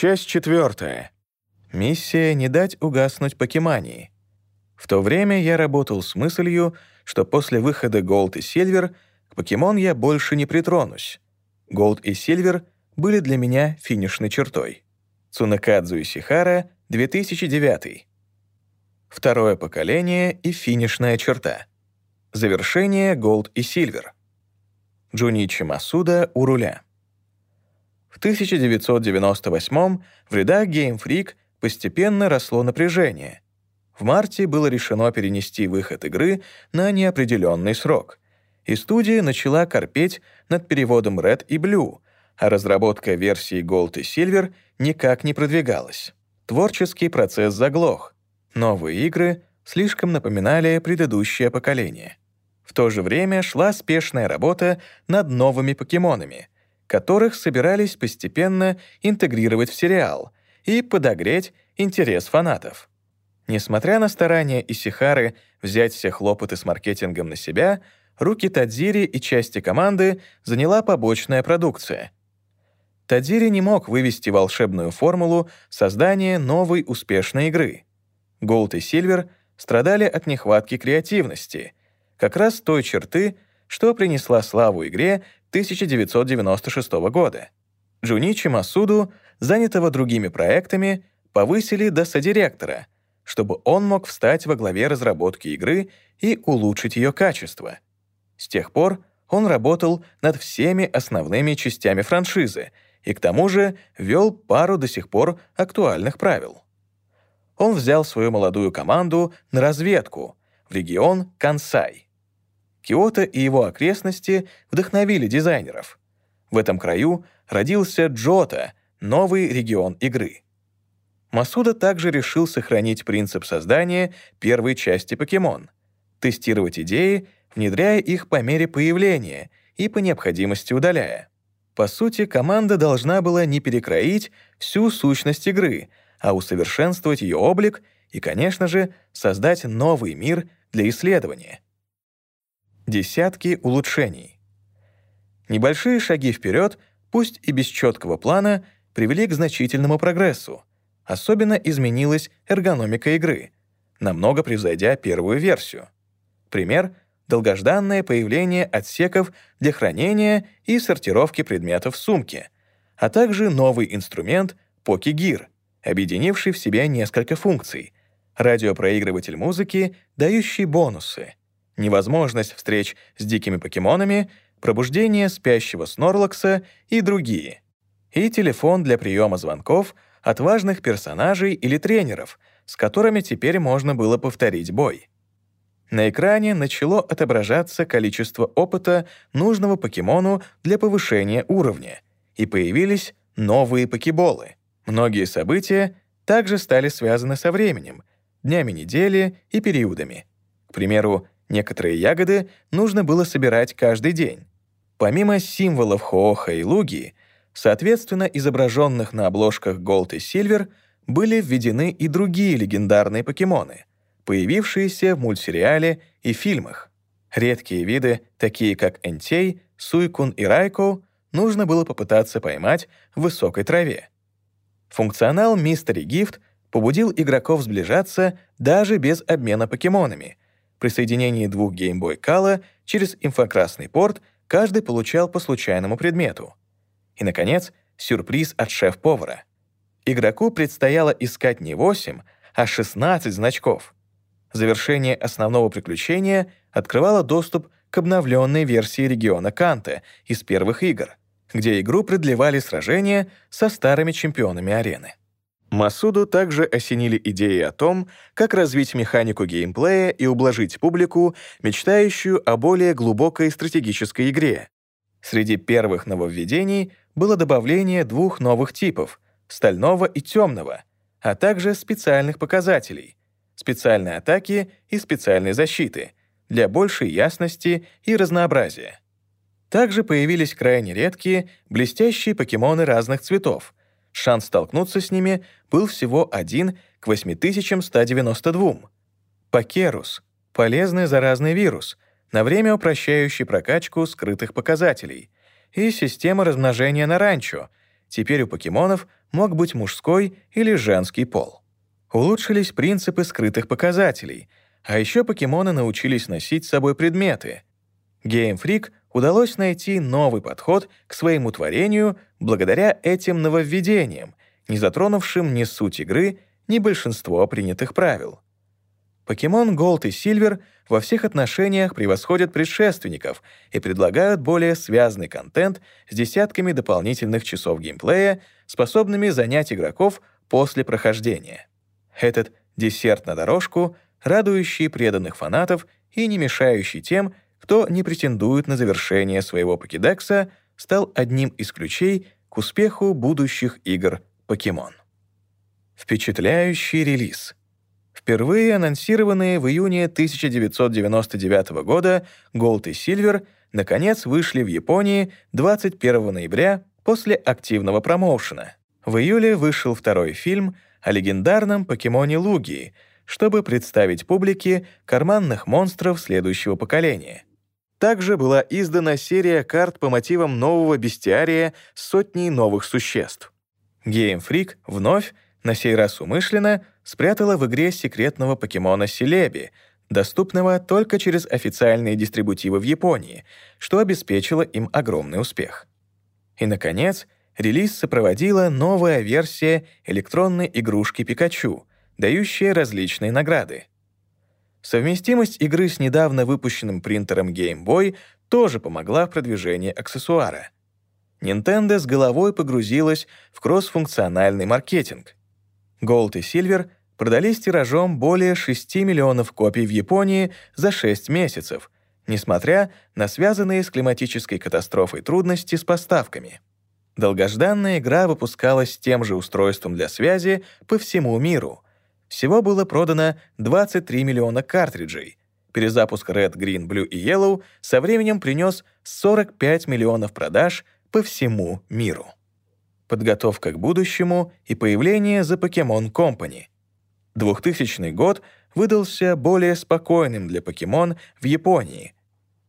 Часть четвертая. Миссия «Не дать угаснуть покемании». В то время я работал с мыслью, что после выхода Gold и Silver к покемон я больше не притронусь. Gold и Silver были для меня финишной чертой. Цунакадзу Исихара, 2009. Второе поколение и финишная черта. Завершение Gold и Silver. Джуничи Масуда у руля. В 1998 в рядах Game Freak постепенно росло напряжение. В марте было решено перенести выход игры на неопределенный срок, и студия начала корпеть над переводом Red и Blue, а разработка версии Gold и Silver никак не продвигалась. Творческий процесс заглох. Новые игры слишком напоминали предыдущее поколение. В то же время шла спешная работа над новыми покемонами, которых собирались постепенно интегрировать в сериал и подогреть интерес фанатов. Несмотря на старания Исихары взять все хлопоты с маркетингом на себя, руки Тадзири и части команды заняла побочная продукция. Тадзири не мог вывести волшебную формулу создания новой успешной игры. Голд и Сильвер страдали от нехватки креативности — как раз той черты, что принесла славу игре 1996 года. Джуничи Масуду, занятого другими проектами, повысили до содиректора, чтобы он мог встать во главе разработки игры и улучшить ее качество. С тех пор он работал над всеми основными частями франшизы и к тому же ввел пару до сих пор актуальных правил. Он взял свою молодую команду на разведку в регион Кансай — Киото и его окрестности вдохновили дизайнеров. В этом краю родился Джота, новый регион игры. Масуда также решил сохранить принцип создания первой части покемон, тестировать идеи, внедряя их по мере появления и по необходимости удаляя. По сути, команда должна была не перекроить всю сущность игры, а усовершенствовать ее облик и, конечно же, создать новый мир для исследования — Десятки улучшений. Небольшие шаги вперед, пусть и без четкого плана, привели к значительному прогрессу. Особенно изменилась эргономика игры, намного превзойдя первую версию. Пример — долгожданное появление отсеков для хранения и сортировки предметов в сумке, а также новый инструмент Poki Gear, объединивший в себе несколько функций — радиопроигрыватель музыки, дающий бонусы — невозможность встреч с дикими покемонами, пробуждение спящего Снорлакса и другие. И телефон для приема звонков от важных персонажей или тренеров, с которыми теперь можно было повторить бой. На экране начало отображаться количество опыта нужного покемону для повышения уровня, и появились новые покеболы. Многие события также стали связаны со временем, днями недели и периодами. К примеру, Некоторые ягоды нужно было собирать каждый день. Помимо символов Хооха и Луги, соответственно изображенных на обложках Gold и Silver, были введены и другие легендарные покемоны, появившиеся в мультсериале и фильмах. Редкие виды, такие как Энтей, Суйкун и Райко, нужно было попытаться поймать в высокой траве. Функционал Мистери Гифт побудил игроков сближаться даже без обмена покемонами, при соединении двух Game Boy Color через инфракрасный порт каждый получал по случайному предмету. И, наконец, сюрприз от шеф-повара. Игроку предстояло искать не 8, а 16 значков. Завершение основного приключения открывало доступ к обновленной версии региона Канте из первых игр, где игру продлевали сражения со старыми чемпионами арены. Масуду также осенили идеи о том, как развить механику геймплея и ублажить публику, мечтающую о более глубокой стратегической игре. Среди первых нововведений было добавление двух новых типов — стального и темного, а также специальных показателей — специальной атаки и специальной защиты для большей ясности и разнообразия. Также появились крайне редкие, блестящие покемоны разных цветов — Шанс столкнуться с ними был всего 1 к 8192. Пакерус — полезный заразный вирус, на время упрощающий прокачку скрытых показателей, и система размножения на ранчо, теперь у покемонов мог быть мужской или женский пол. Улучшились принципы скрытых показателей, а еще покемоны научились носить с собой предметы. Game Freak удалось найти новый подход к своему творению благодаря этим нововведениям, не затронувшим ни суть игры, ни большинство принятых правил. Покемон Gold и Silver во всех отношениях превосходят предшественников и предлагают более связанный контент с десятками дополнительных часов геймплея, способными занять игроков после прохождения. Этот десерт на дорожку, радующий преданных фанатов и не мешающий тем, кто не претендует на завершение своего покедекса, стал одним из ключей к успеху будущих игр «Покемон». Впечатляющий релиз — Впервые анонсированные в июне 1999 года Gold и Silver наконец вышли в Японии 21 ноября после активного промоушена. В июле вышел второй фильм о легендарном покемоне Лугии, чтобы представить публике карманных монстров следующего поколения. Также была издана серия карт по мотивам нового бестиария с сотней новых существ. Game Freak вновь, на сей раз умышленно, спрятала в игре секретного покемона Селеби, доступного только через официальные дистрибутивы в Японии, что обеспечило им огромный успех. И, наконец, релиз сопроводила новая версия электронной игрушки Пикачу, дающая различные награды. Совместимость игры с недавно выпущенным принтером Game Boy тоже помогла в продвижении аксессуара. Nintendo с головой погрузилась в кроссфункциональный маркетинг — Gold и Silver продались тиражом более 6 миллионов копий в Японии за 6 месяцев, несмотря на связанные с климатической катастрофой трудности с поставками. Долгожданная игра выпускалась тем же устройством для связи по всему миру. Всего было продано 23 миллиона картриджей. Перезапуск Red, Green, Blue и Yellow со временем принес 45 миллионов продаж по всему миру подготовка к будущему и появление The Pokemon Company. 2000 год выдался более спокойным для Pokemon в Японии.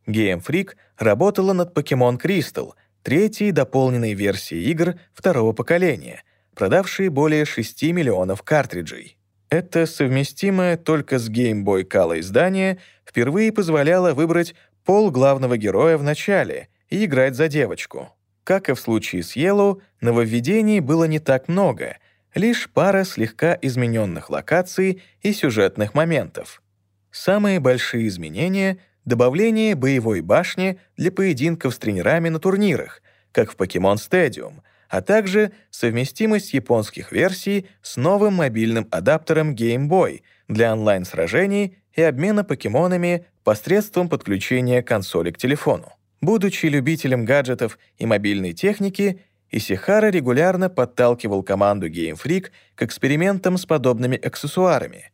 Game Freak работала над Pokemon Crystal, третьей дополненной версией игр второго поколения, продавшей более 6 миллионов картриджей. Это совместимое только с Game Boy Color издание впервые позволяло выбрать пол главного героя в начале и играть за девочку. Как и в случае с Yellow, нововведений было не так много, лишь пара слегка измененных локаций и сюжетных моментов. Самые большие изменения — добавление боевой башни для поединков с тренерами на турнирах, как в Pokemon Stadium, а также совместимость японских версий с новым мобильным адаптером Game Boy для онлайн-сражений и обмена покемонами посредством подключения консоли к телефону. Будучи любителем гаджетов и мобильной техники, Исихара регулярно подталкивал команду Game Freak к экспериментам с подобными аксессуарами.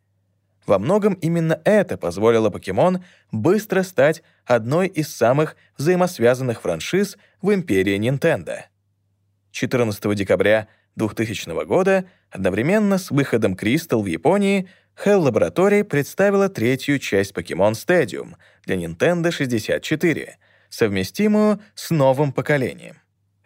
Во многом именно это позволило Покемон быстро стать одной из самых взаимосвязанных франшиз в империи Nintendo. 14 декабря 2000 года, одновременно с выходом Crystal в Японии, Hell Laboratory представила третью часть Pokemon Stadium для Nintendo 64 — совместимую с новым поколением.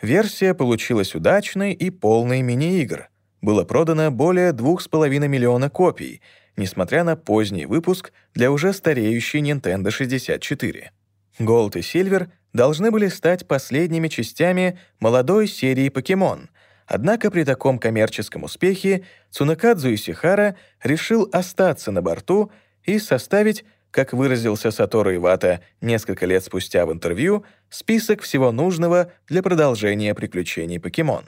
Версия получилась удачной и полной мини-игр. Было продано более 2,5 миллиона копий, несмотря на поздний выпуск для уже стареющей Nintendo 64. Gold и Silver должны были стать последними частями молодой серии Покемон, однако при таком коммерческом успехе Цунакадзу Исихара решил остаться на борту и составить как выразился Сатору Ивата несколько лет спустя в интервью, список всего нужного для продолжения приключений покемон.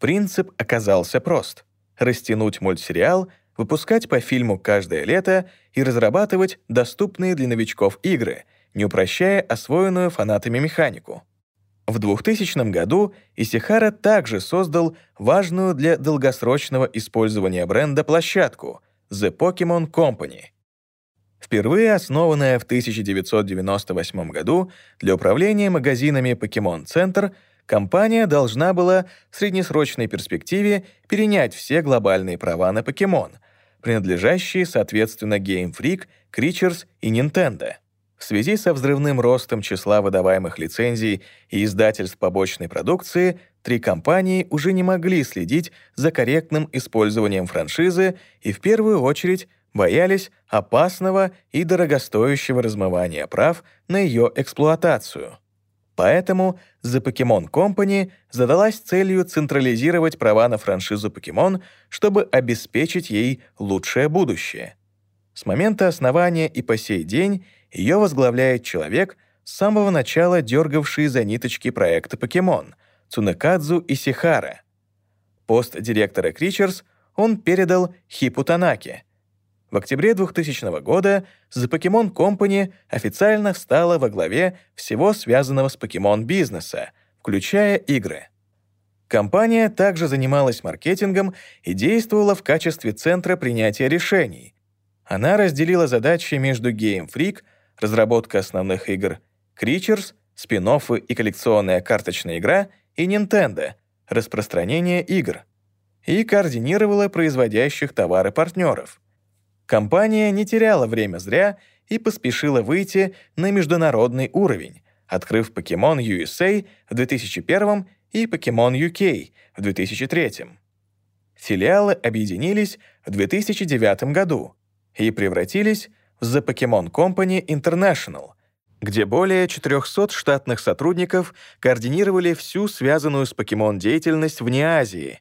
Принцип оказался прост — растянуть мультсериал, выпускать по фильму каждое лето и разрабатывать доступные для новичков игры, не упрощая освоенную фанатами механику. В 2000 году Исихара также создал важную для долгосрочного использования бренда площадку — The Pokemon Company — Впервые основанная в 1998 году для управления магазинами Pokemon Center, компания должна была в среднесрочной перспективе перенять все глобальные права на Pokemon, принадлежащие, соответственно, Game Freak, Creatures и Nintendo. В связи со взрывным ростом числа выдаваемых лицензий и издательств побочной продукции, три компании уже не могли следить за корректным использованием франшизы и в первую очередь боялись опасного и дорогостоящего размывания прав на ее эксплуатацию. Поэтому The Pokemon Company задалась целью централизировать права на франшизу Pokemon, чтобы обеспечить ей лучшее будущее. С момента основания и по сей день ее возглавляет человек, с самого начала дергавший за ниточки проекта Pokemon — Цунекадзу Исихара. Пост директора Creatures он передал Хипу Танаке, в октябре 2000 года The Pokemon Company официально встала во главе всего связанного с покемон-бизнеса, включая игры. Компания также занималась маркетингом и действовала в качестве центра принятия решений. Она разделила задачи между Game Freak, разработка основных игр, Creatures, спин и коллекционная карточная игра, и Nintendo, распространение игр, и координировала производящих товары партнеров — Компания не теряла время зря и поспешила выйти на международный уровень, открыв Pokemon USA в 2001 и Pokemon UK в 2003. Филиалы объединились в 2009 году и превратились The Pokemon Company International, где более 400 штатных сотрудников координировали всю связанную с Pokemon деятельность вне Азии,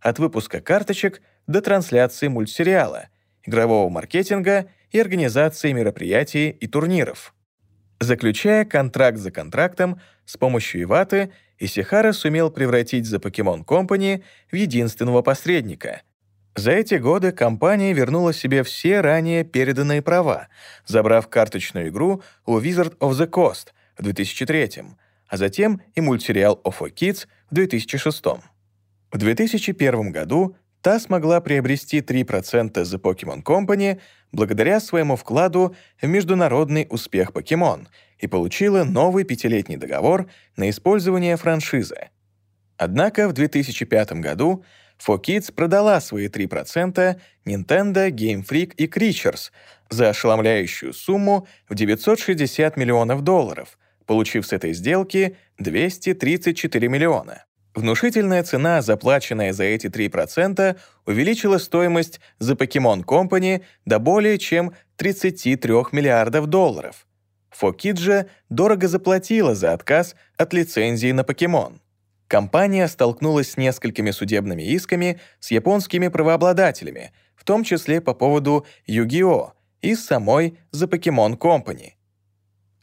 от выпуска карточек до трансляции мультсериала — игрового маркетинга и организации мероприятий и турниров. Заключая контракт за контрактом, с помощью Иваты Исихара сумел превратить The Pokemon Company в единственного посредника. За эти годы компания вернула себе все ранее переданные права, забрав карточную игру у Wizard of the Coast в 2003 а затем и мультсериал OFO Kids в 2006 В 2001 году Та смогла приобрести 3% The Pokemon Company благодаря своему вкладу в международный успех Pokemon и получила новый пятилетний договор на использование франшизы. Однако в 2005 году 4Kids продала свои 3% Nintendo, Game Freak и Creatures за ошеломляющую сумму в 960 миллионов долларов, получив с этой сделки 234 миллиона. Внушительная цена, заплаченная за эти 3%, увеличила стоимость за Pokemon Company до более чем 33 миллиардов долларов. Фокид же дорого заплатила за отказ от лицензии на Pokemon. Компания столкнулась с несколькими судебными исками с японскими правообладателями, в том числе по поводу Yu-Gi-Oh! и самой The Pokemon Company —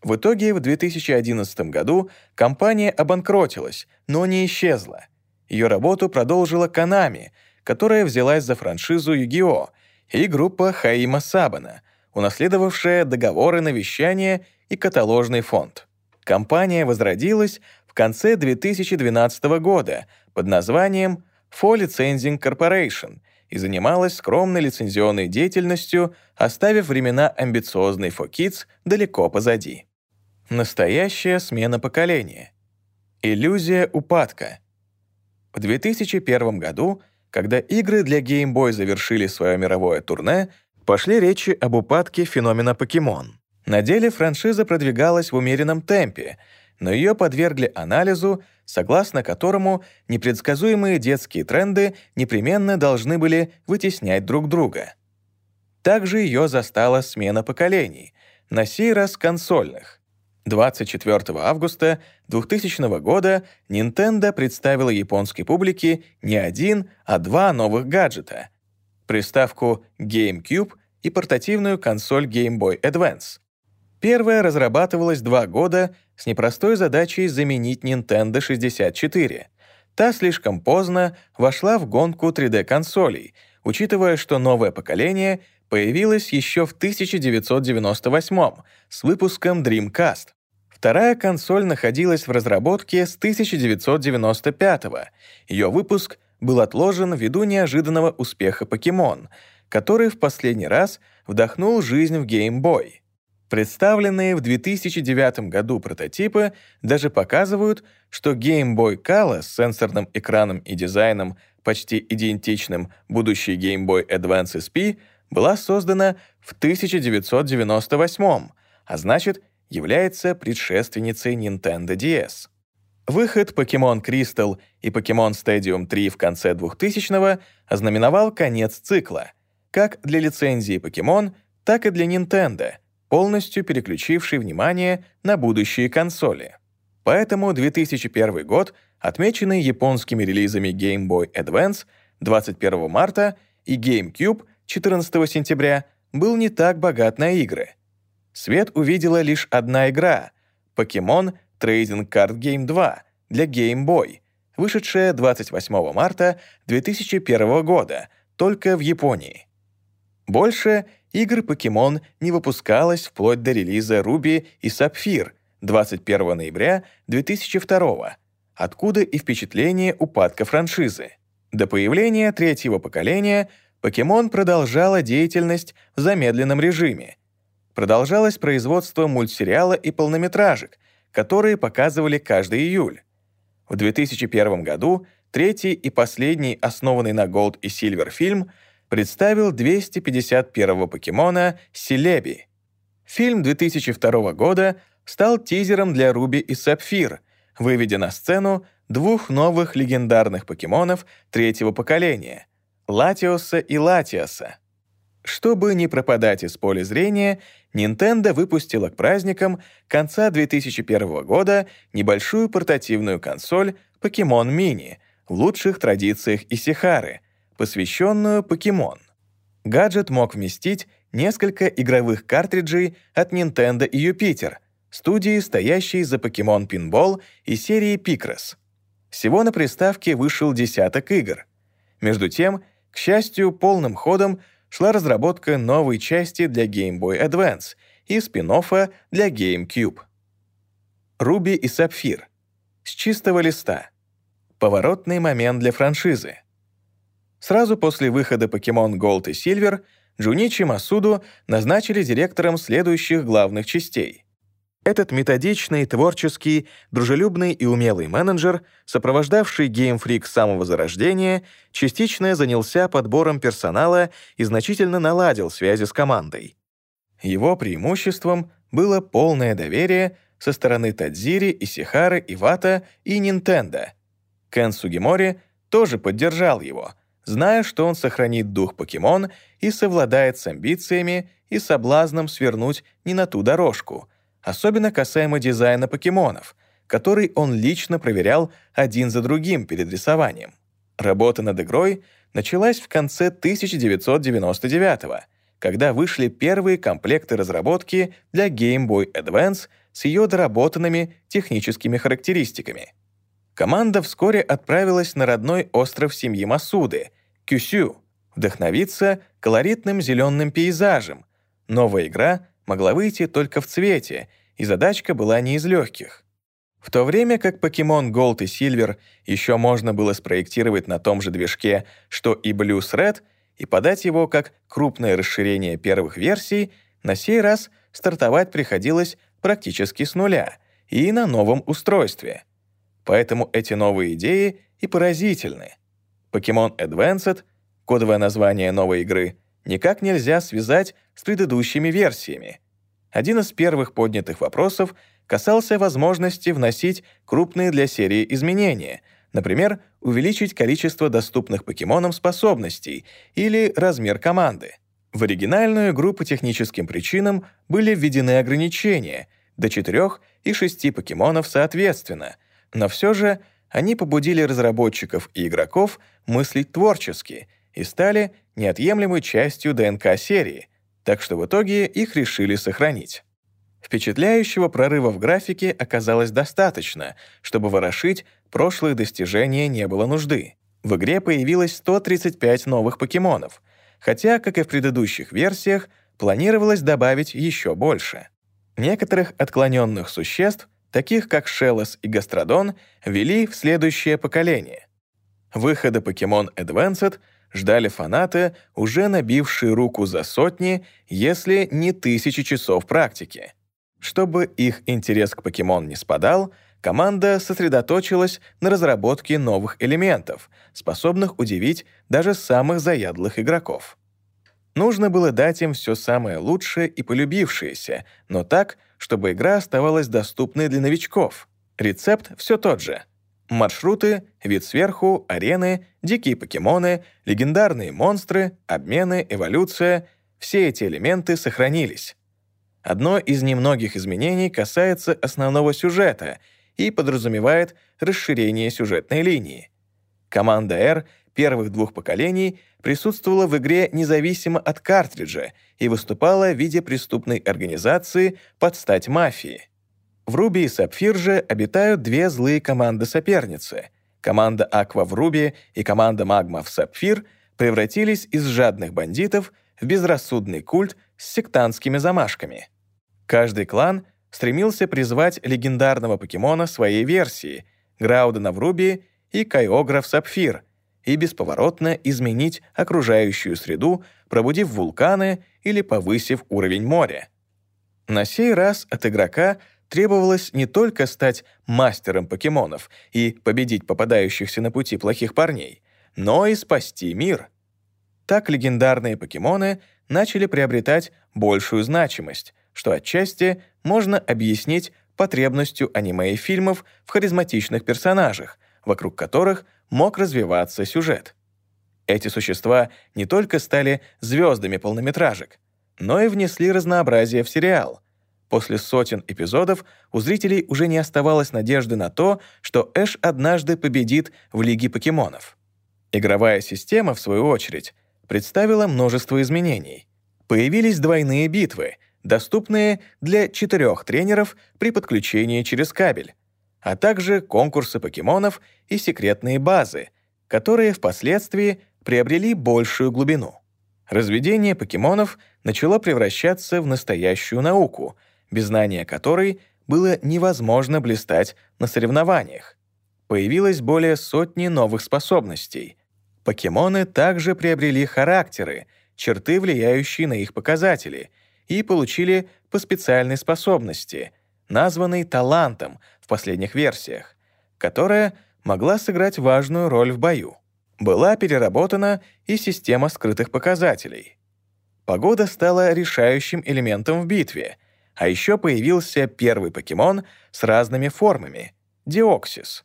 в итоге в 2011 году компания обанкротилась, но не исчезла. Ее работу продолжила Konami, которая взялась за франшизу Yu-Gi-Oh! и группа Хаима Сабана, унаследовавшая договоры на вещание и каталожный фонд. Компания возродилась конце 2012 года под названием For Licensing Corporation и занималась скромной лицензионной деятельностью, оставив времена амбициозной For Kids далеко позади. Настоящая смена поколения. Иллюзия упадка. В 2001 году, когда игры для Game Boy завершили свое мировое турне, пошли речи об упадке феномена Покемон. На деле франшиза продвигалась в умеренном темпе, но ее подвергли анализу, согласно которому непредсказуемые детские тренды непременно должны были вытеснять друг друга. Также ее застала смена поколений, на сей раз консольных. 24 августа 2000 года Nintendo представила японской публике не один, а два новых гаджета — приставку GameCube и портативную консоль Game Boy Advance. Первая разрабатывалась два года с непростой задачей заменить Nintendo 64. Та слишком поздно вошла в гонку 3D-консолей, учитывая, что новое поколение появилось еще в 1998 с выпуском Dreamcast. Вторая консоль находилась в разработке с 1995 -го. Ее выпуск был отложен ввиду неожиданного успеха Pokemon, который в последний раз вдохнул жизнь в Game Boy. Представленные в 2009 году прототипы даже показывают, что Game Boy Color с сенсорным экраном и дизайном, почти идентичным будущей Game Boy Advance SP, была создана в 1998, а значит, является предшественницей Nintendo DS. Выход Pokemon Crystal и Pokemon Stadium 3 в конце 2000-го ознаменовал конец цикла, как для лицензии Pokemon, так и для Nintendo, полностью переключивший внимание на будущие консоли. Поэтому 2001 год, отмеченный японскими релизами Game Boy Advance 21 марта и GameCube 14 сентября, был не так богат на игры. Свет увидела лишь одна игра — Pokemon Trading Card Game 2 для Game Boy, вышедшая 28 марта 2001 года, только в Японии. Больше игр Pokemon не выпускалось вплоть до релиза Ruby и Sapphire 21 ноября 2002 откуда и впечатление упадка франшизы. До появления третьего поколения Pokemon продолжала деятельность в замедленном режиме. Продолжалось производство мультсериала и полнометражек, которые показывали каждый июль. В 2001 году третий и последний, основанный на Gold и Silver фильм, представил 251-го покемона Селеби. Фильм 2002 года стал тизером для Руби и Сапфир, выведя на сцену двух новых легендарных покемонов третьего поколения — Латиоса и Латиоса. Чтобы не пропадать из поля зрения, Nintendo выпустила к праздникам конца 2001 года небольшую портативную консоль Pokemon Mini в лучших традициях Исихары, посвященную Pokemon. Гаджет мог вместить несколько игровых картриджей от Nintendo и Юпитер, студии, стоящей за Pokemon Pinball и серии Picross. Всего на приставке вышел десяток игр. Между тем, к счастью, полным ходом шла разработка новой части для Game Boy Advance и спин для GameCube. Руби и Сапфир. С чистого листа. Поворотный момент для франшизы. Сразу после выхода Pokemon Gold и Silver Джуничи Масуду назначили директором следующих главных частей. Этот методичный, творческий, дружелюбный и умелый менеджер, сопровождавший Game Freak с самого зарождения, частично занялся подбором персонала и значительно наладил связи с командой. Его преимуществом было полное доверие со стороны Тадзири, Исихары, Ивата и Nintendo. Кен Сугимори тоже поддержал его, зная, что он сохранит дух покемон и совладает с амбициями и соблазном свернуть не на ту дорожку — особенно касаемо дизайна покемонов, который он лично проверял один за другим перед рисованием. Работа над игрой началась в конце 1999 когда вышли первые комплекты разработки для Game Boy Advance с ее доработанными техническими характеристиками. Команда вскоре отправилась на родной остров семьи Масуды, Кюсю, вдохновиться колоритным зеленым пейзажем. Новая игра могла выйти только в цвете, и задачка была не из легких. В то время как Pokemon Gold и Silver еще можно было спроектировать на том же движке, что и Blues Red, и подать его как крупное расширение первых версий, на сей раз стартовать приходилось практически с нуля и на новом устройстве. Поэтому эти новые идеи и поразительны. Pokemon Advanced, кодовое название новой игры, никак нельзя связать с предыдущими версиями — один из первых поднятых вопросов касался возможности вносить крупные для серии изменения, например, увеличить количество доступных покемонам способностей или размер команды. В оригинальную игру по техническим причинам были введены ограничения до 4 и 6 покемонов соответственно, но все же они побудили разработчиков и игроков мыслить творчески и стали неотъемлемой частью ДНК серии — так что в итоге их решили сохранить. Впечатляющего прорыва в графике оказалось достаточно, чтобы ворошить прошлые достижения не было нужды. В игре появилось 135 новых покемонов, хотя, как и в предыдущих версиях, планировалось добавить еще больше. Некоторых отклоненных существ, таких как Шелос и Гастродон, ввели в следующее поколение. Выхода Pokemon Advanced — ждали фанаты, уже набившие руку за сотни, если не тысячи часов практики. Чтобы их интерес к покемон не спадал, команда сосредоточилась на разработке новых элементов, способных удивить даже самых заядлых игроков. Нужно было дать им все самое лучшее и полюбившееся, но так, чтобы игра оставалась доступной для новичков. Рецепт все тот же. Маршруты, вид сверху, арены, дикие покемоны, легендарные монстры, обмены, эволюция — все эти элементы сохранились. Одно из немногих изменений касается основного сюжета и подразумевает расширение сюжетной линии. Команда R первых двух поколений присутствовала в игре независимо от картриджа и выступала в виде преступной организации под стать мафии. В Руби и Сапфир же обитают две злые команды-соперницы. Команда Аква в Руби и команда Магма в Сапфир превратились из жадных бандитов в безрассудный культ с сектантскими замашками. Каждый клан стремился призвать легендарного покемона своей версии — Граудена в Руби и Кайогра в Сапфир, и бесповоротно изменить окружающую среду, пробудив вулканы или повысив уровень моря. На сей раз от игрока — требовалось не только стать мастером покемонов и победить попадающихся на пути плохих парней, но и спасти мир. Так легендарные покемоны начали приобретать большую значимость, что отчасти можно объяснить потребностью аниме и фильмов в харизматичных персонажах, вокруг которых мог развиваться сюжет. Эти существа не только стали звездами полнометражек, но и внесли разнообразие в сериал — После сотен эпизодов у зрителей уже не оставалось надежды на то, что Эш однажды победит в Лиге покемонов. Игровая система, в свою очередь, представила множество изменений. Появились двойные битвы, доступные для четырех тренеров при подключении через кабель, а также конкурсы покемонов и секретные базы, которые впоследствии приобрели большую глубину. Разведение покемонов начало превращаться в настоящую науку — без знания которой было невозможно блистать на соревнованиях. Появилось более сотни новых способностей. Покемоны также приобрели характеры, черты, влияющие на их показатели, и получили по специальной способности, названной талантом в последних версиях, которая могла сыграть важную роль в бою. Была переработана и система скрытых показателей. Погода стала решающим элементом в битве — а еще появился первый покемон с разными формами — Диоксис.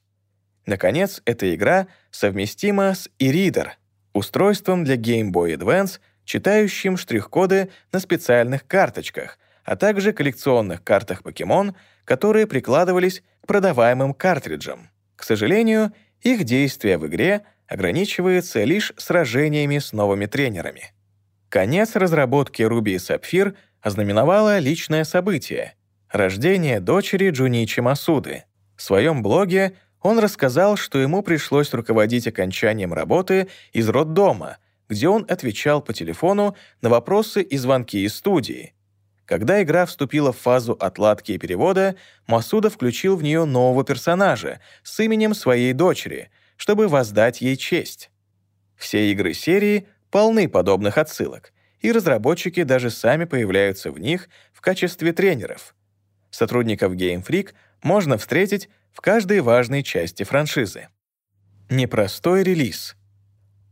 Наконец, эта игра совместима с e-reader, устройством для Game Boy Advance, читающим штрих-коды на специальных карточках, а также коллекционных картах покемон, которые прикладывались к продаваемым картриджам. К сожалению, их действие в игре ограничивается лишь сражениями с новыми тренерами. Конец разработки Ruby и Sapphire — ознаменовало личное событие — рождение дочери Джуничи Масуды. В своем блоге он рассказал, что ему пришлось руководить окончанием работы из роддома, где он отвечал по телефону на вопросы и звонки из студии. Когда игра вступила в фазу отладки и перевода, Масуда включил в нее нового персонажа с именем своей дочери, чтобы воздать ей честь. Все игры серии полны подобных отсылок — и разработчики даже сами появляются в них в качестве тренеров. Сотрудников Game Freak можно встретить в каждой важной части франшизы. Непростой релиз.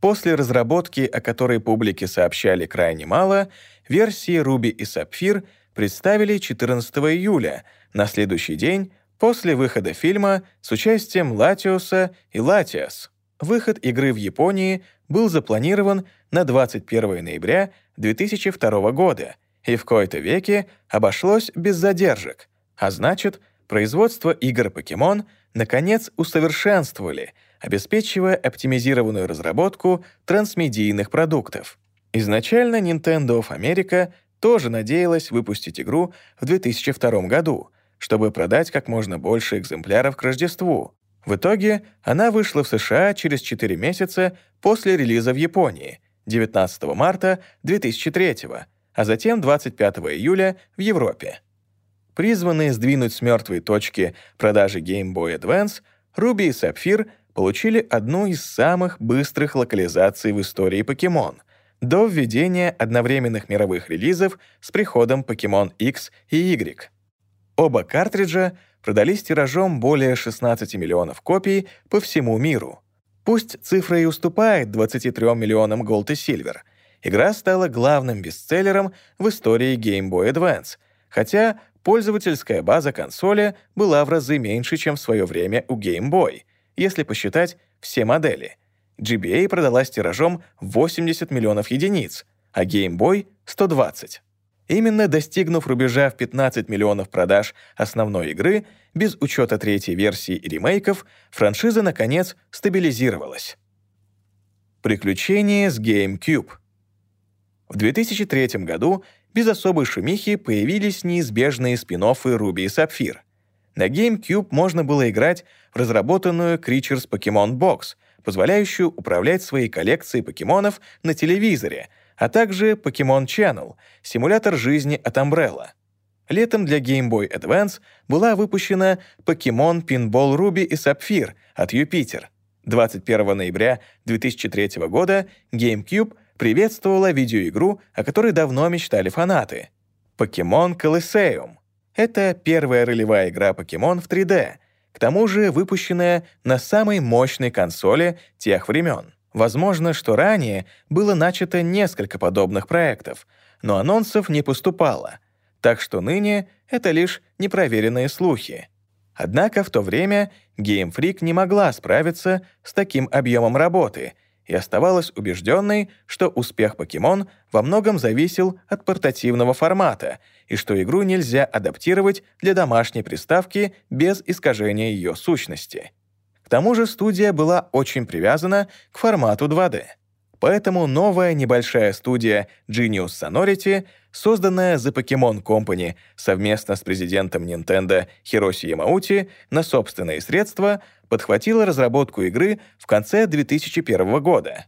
После разработки, о которой публике сообщали крайне мало, версии Ruby и Sapphire представили 14 июля, на следующий день после выхода фильма с участием Латиуса и Латиас. Выход игры в Японии был запланирован на 21 ноября 2002 года и в кои-то веке обошлось без задержек, а значит, производство игр Pokemon наконец усовершенствовали, обеспечивая оптимизированную разработку трансмедийных продуктов. Изначально Nintendo of America тоже надеялась выпустить игру в 2002 году, чтобы продать как можно больше экземпляров к Рождеству. В итоге она вышла в США через 4 месяца после релиза в Японии — 19 марта 2003, а затем 25 июля в Европе. Призванные сдвинуть с мертвой точки продажи Game Boy Advance, Ruby и Sapphire получили одну из самых быстрых локализаций в истории Pokemon до введения одновременных мировых релизов с приходом Pokemon X и Y. Оба картриджа продались тиражом более 16 миллионов копий по всему миру — Пусть цифра и уступает 23 миллионам Gold и Silver, игра стала главным бестселлером в истории Game Boy Advance, хотя пользовательская база консоли была в разы меньше, чем в свое время у Game Boy, если посчитать все модели. GBA продалась тиражом 80 миллионов единиц, а Game Boy — 120. Именно достигнув рубежа в 15 миллионов продаж основной игры, без учета третьей версии и ремейков, франшиза, наконец, стабилизировалась. Приключения с GameCube. В 2003 году без особой шумихи появились неизбежные спин Руби и Сапфир. На GameCube можно было играть разработанную Creatures Pokemon Box, позволяющую управлять своей коллекцией покемонов на телевизоре — а также Pokemon Channel — симулятор жизни от Umbrella. Летом для Game Boy Advance была выпущена Pokemon Pinball Ruby и Sapphire от Юпитер. 21 ноября 2003 года GameCube приветствовала видеоигру, о которой давно мечтали фанаты. Pokemon Colosseum. Это первая ролевая игра Pokemon в 3D, к тому же выпущенная на самой мощной консоли тех времен. Возможно, что ранее было начато несколько подобных проектов, но анонсов не поступало, так что ныне это лишь непроверенные слухи. Однако в то время Game Freak не могла справиться с таким объемом работы и оставалась убежденной, что успех Покемон во многом зависел от портативного формата и что игру нельзя адаптировать для домашней приставки без искажения ее сущности. К тому же студия была очень привязана к формату 2D. Поэтому новая небольшая студия Genius Sonority, созданная The Pokemon Company совместно с президентом Nintendo Хироси Ямаути на собственные средства, подхватила разработку игры в конце 2001 года.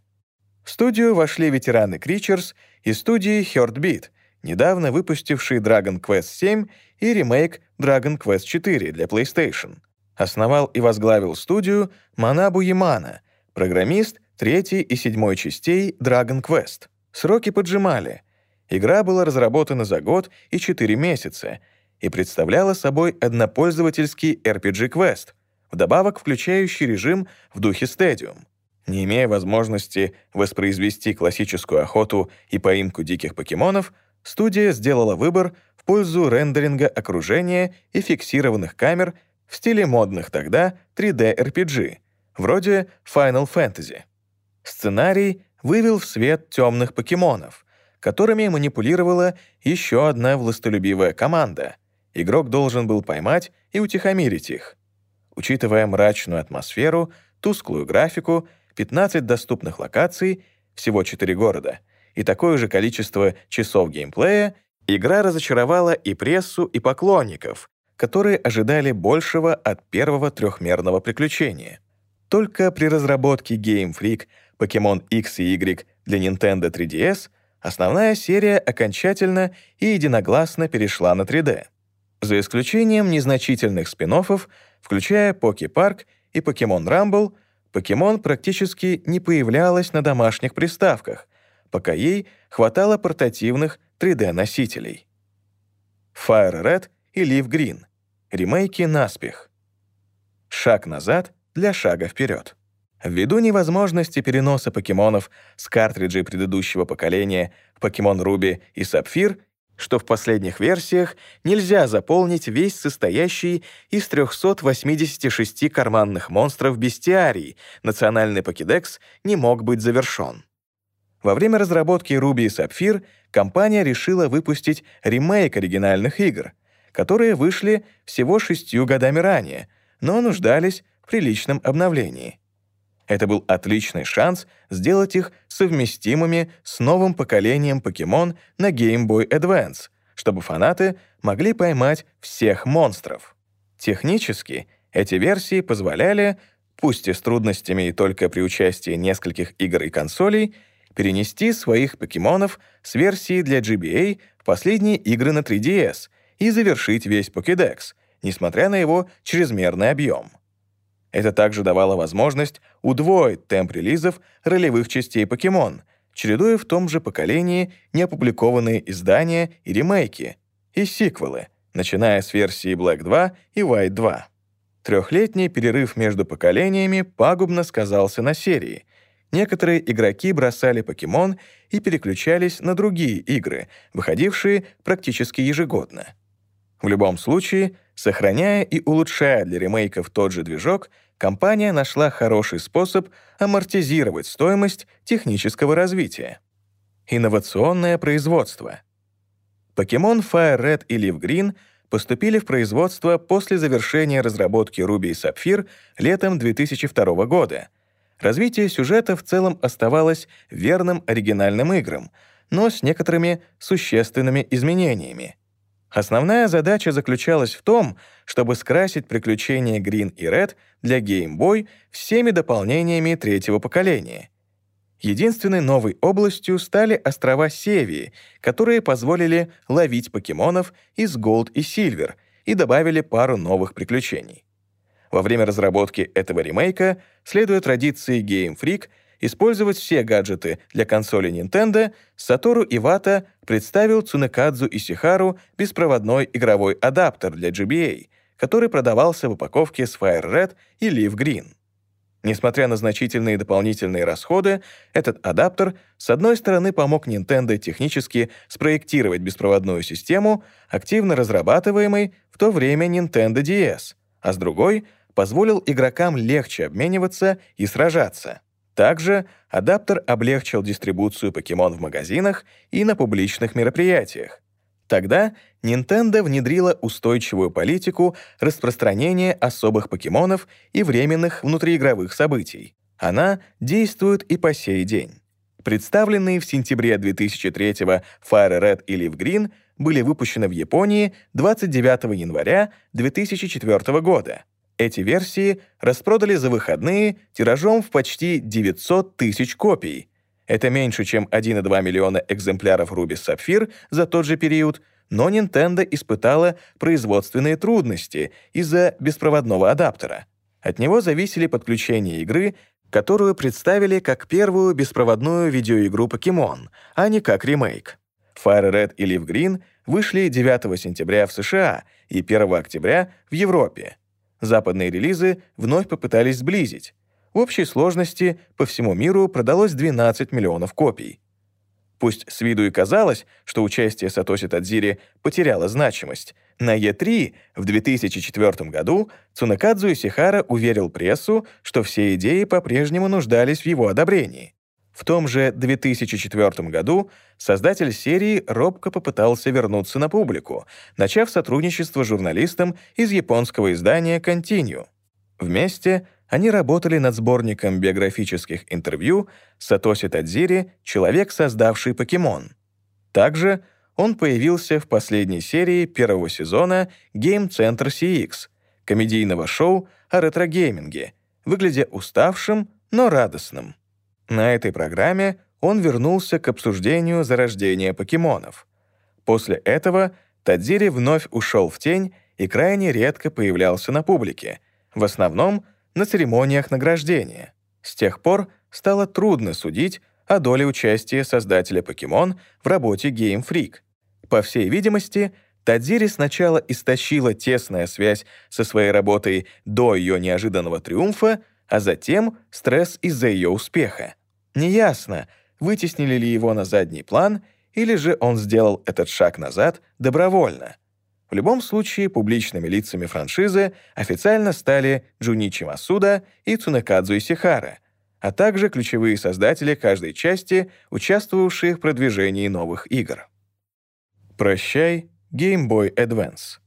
В студию вошли ветераны Creatures и студии Heartbeat, недавно выпустившие Dragon Quest VII и ремейк Dragon Quest IV для PlayStation — Основал и возглавил студию Манабу Ямана, программист третьей и седьмой частей Dragon Quest. Сроки поджимали. Игра была разработана за год и четыре месяца и представляла собой однопользовательский RPG-квест, вдобавок включающий режим в духе Stadium. Не имея возможности воспроизвести классическую охоту и поимку диких покемонов, студия сделала выбор в пользу рендеринга окружения и фиксированных камер в стиле модных тогда 3D-RPG, вроде Final Fantasy. Сценарий вывел в свет темных покемонов, которыми манипулировала еще одна властолюбивая команда. Игрок должен был поймать и утихомирить их. Учитывая мрачную атмосферу, тусклую графику, 15 доступных локаций, всего 4 города, и такое же количество часов геймплея, игра разочаровала и прессу, и поклонников, которые ожидали большего от первого трехмерного приключения. Только при разработке Game Freak Pokemon X и Y для Nintendo 3DS основная серия окончательно и единогласно перешла на 3D. За исключением незначительных спин включая Poké Park и Pokemon Rumble, Pokemon практически не появлялась на домашних приставках, пока ей хватало портативных 3D-носителей. Fire Red и Leaf Green — Ремейки наспех. Шаг назад для шага вперед. Ввиду невозможности переноса покемонов с картриджей предыдущего поколения в Pokemon Ruby и Sapphire, что в последних версиях нельзя заполнить весь состоящий из 386 карманных монстров бестиарий, национальный покедекс не мог быть завершен. Во время разработки Ruby и Sapphire компания решила выпустить ремейк оригинальных игр — которые вышли всего шестью годами ранее, но нуждались в приличном обновлении. Это был отличный шанс сделать их совместимыми с новым поколением покемон на Game Boy Advance, чтобы фанаты могли поймать всех монстров. Технически эти версии позволяли, пусть и с трудностями и только при участии нескольких игр и консолей, перенести своих покемонов с версии для GBA в последние игры на 3DS — и завершить весь покедекс, несмотря на его чрезмерный объем. Это также давало возможность удвоить темп релизов ролевых частей покемон, чередуя в том же поколении неопубликованные издания и ремейки, и сиквелы, начиная с версии Black 2 и White 2. Трехлетний перерыв между поколениями пагубно сказался на серии. Некоторые игроки бросали покемон и переключались на другие игры, выходившие практически ежегодно. В любом случае, сохраняя и улучшая для ремейков тот же движок, компания нашла хороший способ амортизировать стоимость технического развития. Инновационное производство. Покемон Fire Red и Leaf Green поступили в производство после завершения разработки Ruby и Sapphire летом 2002 года. Развитие сюжета в целом оставалось верным оригинальным играм, но с некоторыми существенными изменениями. Основная задача заключалась в том, чтобы скрасить приключения Green и Red для Game Boy всеми дополнениями третьего поколения. Единственной новой областью стали острова Севии, которые позволили ловить покемонов из Gold и Silver и добавили пару новых приключений. Во время разработки этого ремейка, следуя традиции Game Freak, использовать все гаджеты для консоли Nintendo, Сатору Ивата представил Цунекадзу Исихару беспроводной игровой адаптер для GBA, который продавался в упаковке с Fire Red и Leaf Green. Несмотря на значительные дополнительные расходы, этот адаптер, с одной стороны, помог Nintendo технически спроектировать беспроводную систему, активно разрабатываемой в то время Nintendo DS, а с другой — позволил игрокам легче обмениваться и сражаться. Также адаптер облегчил дистрибуцию покемон в магазинах и на публичных мероприятиях. Тогда Nintendo внедрила устойчивую политику распространения особых покемонов и временных внутриигровых событий. Она действует и по сей день. Представленные в сентябре 2003-го Fire Red и Leaf Green были выпущены в Японии 29 января 2004 года. Эти версии распродали за выходные тиражом в почти 900 тысяч копий — это меньше, чем 1,2 миллиона экземпляров Ruby Sapphire за тот же период, но Nintendo испытала производственные трудности из-за беспроводного адаптера. От него зависели подключения игры, которую представили как первую беспроводную видеоигру Pokemon, а не как ремейк. Fire Red и Leaf Green вышли 9 сентября в США и 1 октября в Европе. Западные релизы вновь попытались сблизить, в общей сложности по всему миру продалось 12 миллионов копий. Пусть с виду и казалось, что участие Сатоси Тадзири потеряло значимость, на Е3 в 2004 году Цунакадзу Исихара уверил прессу, что все идеи по-прежнему нуждались в его одобрении. В том же 2004 году создатель серии робко попытался вернуться на публику, начав сотрудничество с журналистом из японского издания Continue. Вместе они работали над сборником биографических интервью Сатоси Тадзири «Человек, создавший покемон». Также он появился в последней серии первого сезона Game Center CX, комедийного шоу о ретро-гейминге, выглядя уставшим, но радостным. На этой программе он вернулся к обсуждению зарождения покемонов. После этого Тадзири вновь ушел в тень и крайне редко появлялся на публике, в основном на церемониях награждения. С тех пор стало трудно судить о доле участия создателя Покемон в работе Game Freak. По всей видимости, Тадзири сначала истощила тесная связь со своей работой до ее неожиданного триумфа, а затем стресс из-за ее успеха. Неясно, вытеснили ли его на задний план, или же он сделал этот шаг назад добровольно. В любом случае, публичными лицами франшизы официально стали Джуничи Масуда и Цунекадзу Исихара, а также ключевые создатели каждой части, участвовавшие в продвижении новых игр. Прощай, Game Boy Advance.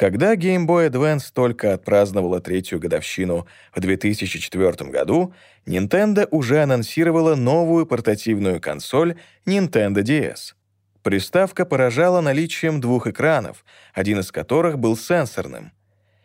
Когда Game Boy Advance только отпраздновала третью годовщину в 2004 году, Nintendo уже анонсировала новую портативную консоль Nintendo DS — Приставка поражала наличием двух экранов, один из которых был сенсорным.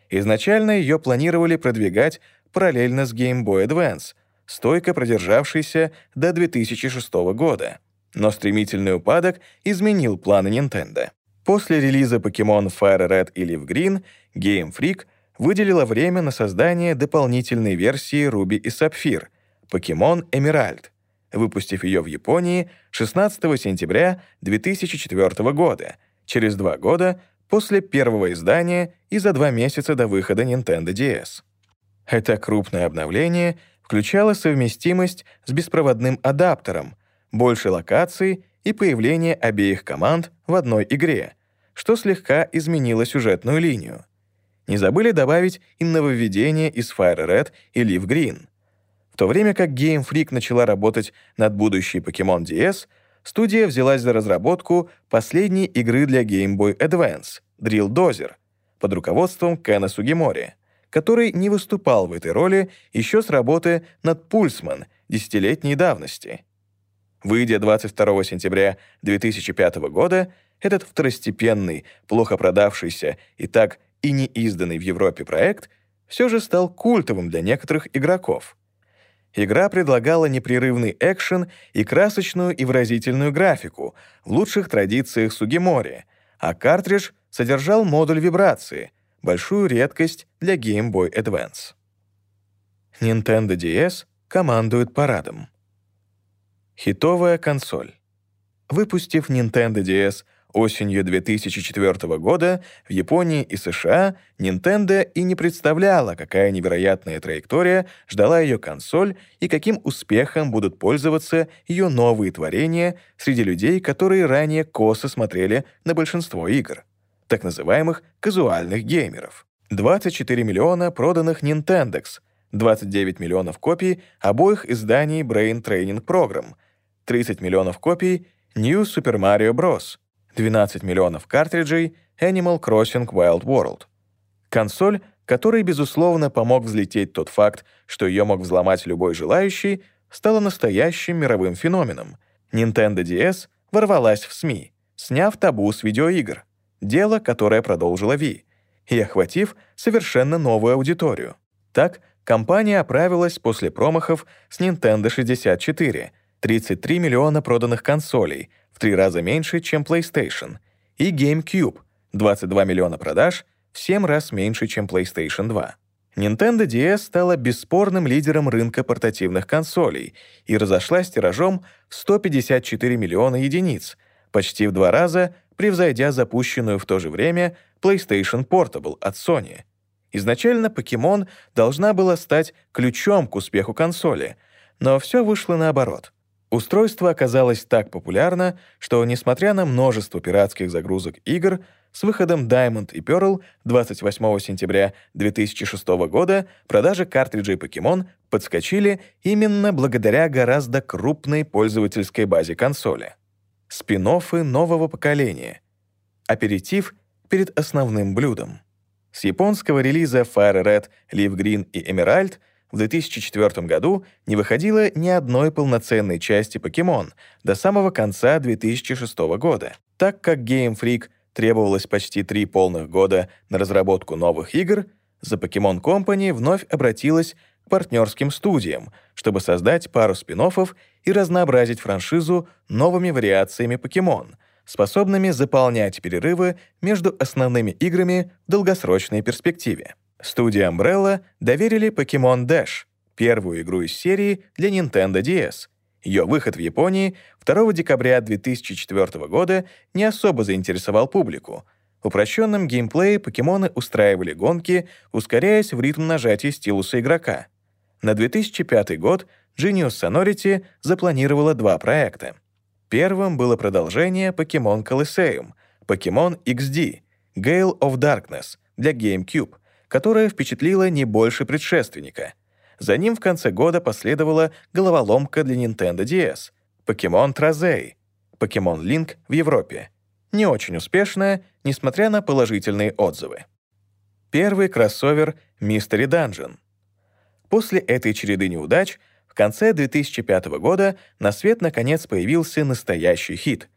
Изначально ее планировали продвигать параллельно с Game Boy Advance, стойко продержавшийся до 2006 года. Но стремительный упадок изменил планы Nintendo. После релиза Pokemon Fire Red и Leaf Green Game Freak выделила время на создание дополнительной версии Ruby и Sapphire — Pokemon Emerald — выпустив ее в Японии 16 сентября 2004 года, через два года после первого издания и за два месяца до выхода Nintendo DS. Это крупное обновление включало совместимость с беспроводным адаптером, больше локаций и появление обеих команд в одной игре, что слегка изменило сюжетную линию. Не забыли добавить и нововведения из Fire Red и Leaf Green. В то время как Game Freak начала работать над будущей Pokemon DS, студия взялась за разработку последней игры для Game Boy Advance Drill Dozer под руководством Кена Сугимори, который не выступал в этой роли еще с работы над Пульсман десятилетней давности. Выйдя 22 сентября 2005 года, этот второстепенный, плохо продавшийся и так и не изданный в Европе проект все же стал культовым для некоторых игроков. Игра предлагала непрерывный экшен и красочную и выразительную графику в лучших традициях Сугимори, а картридж содержал модуль вибрации, большую редкость для Game Boy Advance. Nintendo DS командует парадом. Хитовая консоль. Выпустив Nintendo DS осенью 2004 года, в Японии и США Nintendo и не представляла, какая невероятная траектория ждала ее консоль и каким успехом будут пользоваться ее новые творения среди людей, которые ранее косо смотрели на большинство игр, так называемых казуальных геймеров. 24 миллиона проданных Nintendox, 29 миллионов копий обоих изданий Brain Training Program — 30 миллионов копий New Super Mario Bros., 12 миллионов картриджей Animal Crossing Wild World. Консоль, которой, безусловно, помог взлететь тот факт, что ее мог взломать любой желающий, стала настоящим мировым феноменом. Nintendo DS ворвалась в СМИ, сняв табу с видеоигр, дело, которое продолжило Wii, и охватив совершенно новую аудиторию. Так, компания оправилась после промахов с Nintendo 64 — 33 миллиона проданных консолей, в три раза меньше, чем PlayStation, и GameCube — 22 миллиона продаж, в 7 раз меньше, чем PlayStation 2. Nintendo DS стала бесспорным лидером рынка портативных консолей и разошлась тиражом в 154 миллиона единиц, почти в два раза превзойдя запущенную в то же время PlayStation Portable от Sony. Изначально Pokemon должна была стать ключом к успеху консоли, но все вышло наоборот. Устройство оказалось так популярно, что, несмотря на множество пиратских загрузок игр, с выходом Diamond и Pearl 28 сентября 2006 года продажи картриджей Pokemon подскочили именно благодаря гораздо крупной пользовательской базе консоли. спин нового поколения. Аперитив перед основным блюдом. С японского релиза Fire Red, Leaf Green и Emerald — в 2004 году не выходило ни одной полноценной части Покемон до самого конца 2006 года. Так как Game Freak требовалось почти три полных года на разработку новых игр, The Pokemon Company вновь обратилась к партнерским студиям, чтобы создать пару спин и разнообразить франшизу новыми вариациями Покемон, способными заполнять перерывы между основными играми в долгосрочной перспективе. Студии Umbrella доверили Pokemon Dash, первую игру из серии для Nintendo DS. Ее выход в Японии 2 декабря 2004 года не особо заинтересовал публику. В упрощенном геймплее покемоны устраивали гонки, ускоряясь в ритм нажатия стилуса игрока. На 2005 год Genius Sonority запланировала два проекта. Первым было продолжение Pokemon Colosseum, Pokemon XD, Gale of Darkness для GameCube — которая впечатлила не больше предшественника. За ним в конце года последовала головоломка для Nintendo DS Pokemon Trazei, Pokemon Link в Европе. Не очень успешная, несмотря на положительные отзывы. Первый кроссовер Mystery Dungeon. После этой череды неудач в конце 2005 года на свет наконец появился настоящий хит —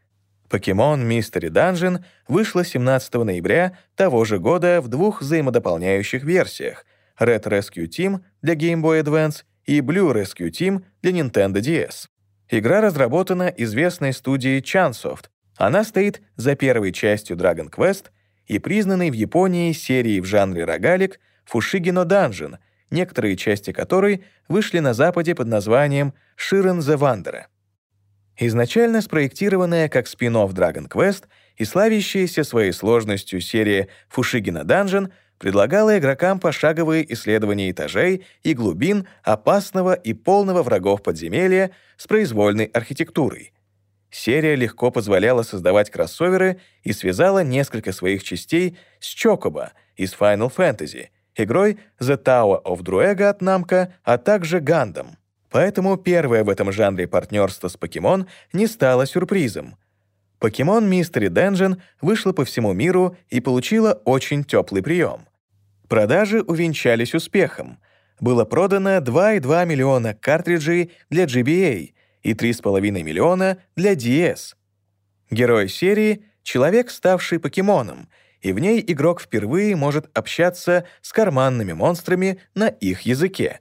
Pokemon Mystery Dungeon вышла 17 ноября того же года в двух взаимодополняющих версиях — Red Rescue Team для Game Boy Advance и Blue Rescue Team для Nintendo DS. Игра разработана известной студией Chunsoft. Она стоит за первой частью Dragon Quest и признанной в Японии серией в жанре рогалик Fushigi Dungeon, некоторые части которой вышли на Западе под названием Shiren the Wanderer. Изначально спроектированная как спин-офф Dragon Quest и славящаяся своей сложностью серия Фушигина Dungeon предлагала игрокам пошаговые исследования этажей и глубин опасного и полного врагов подземелья с произвольной архитектурой. Серия легко позволяла создавать кроссоверы и связала несколько своих частей с Чокоба из Final Fantasy, игрой The Tower of Druega от Namco, а также Гандам. Поэтому первое в этом жанре партнерство с Покемон не стало сюрпризом. Покемон Mystery Dungeon вышла по всему миру и получила очень теплый прием. Продажи увенчались успехом. Было продано 2,2 миллиона картриджей для GBA и 3,5 миллиона для DS. Герой серии — человек, ставший покемоном, и в ней игрок впервые может общаться с карманными монстрами на их языке.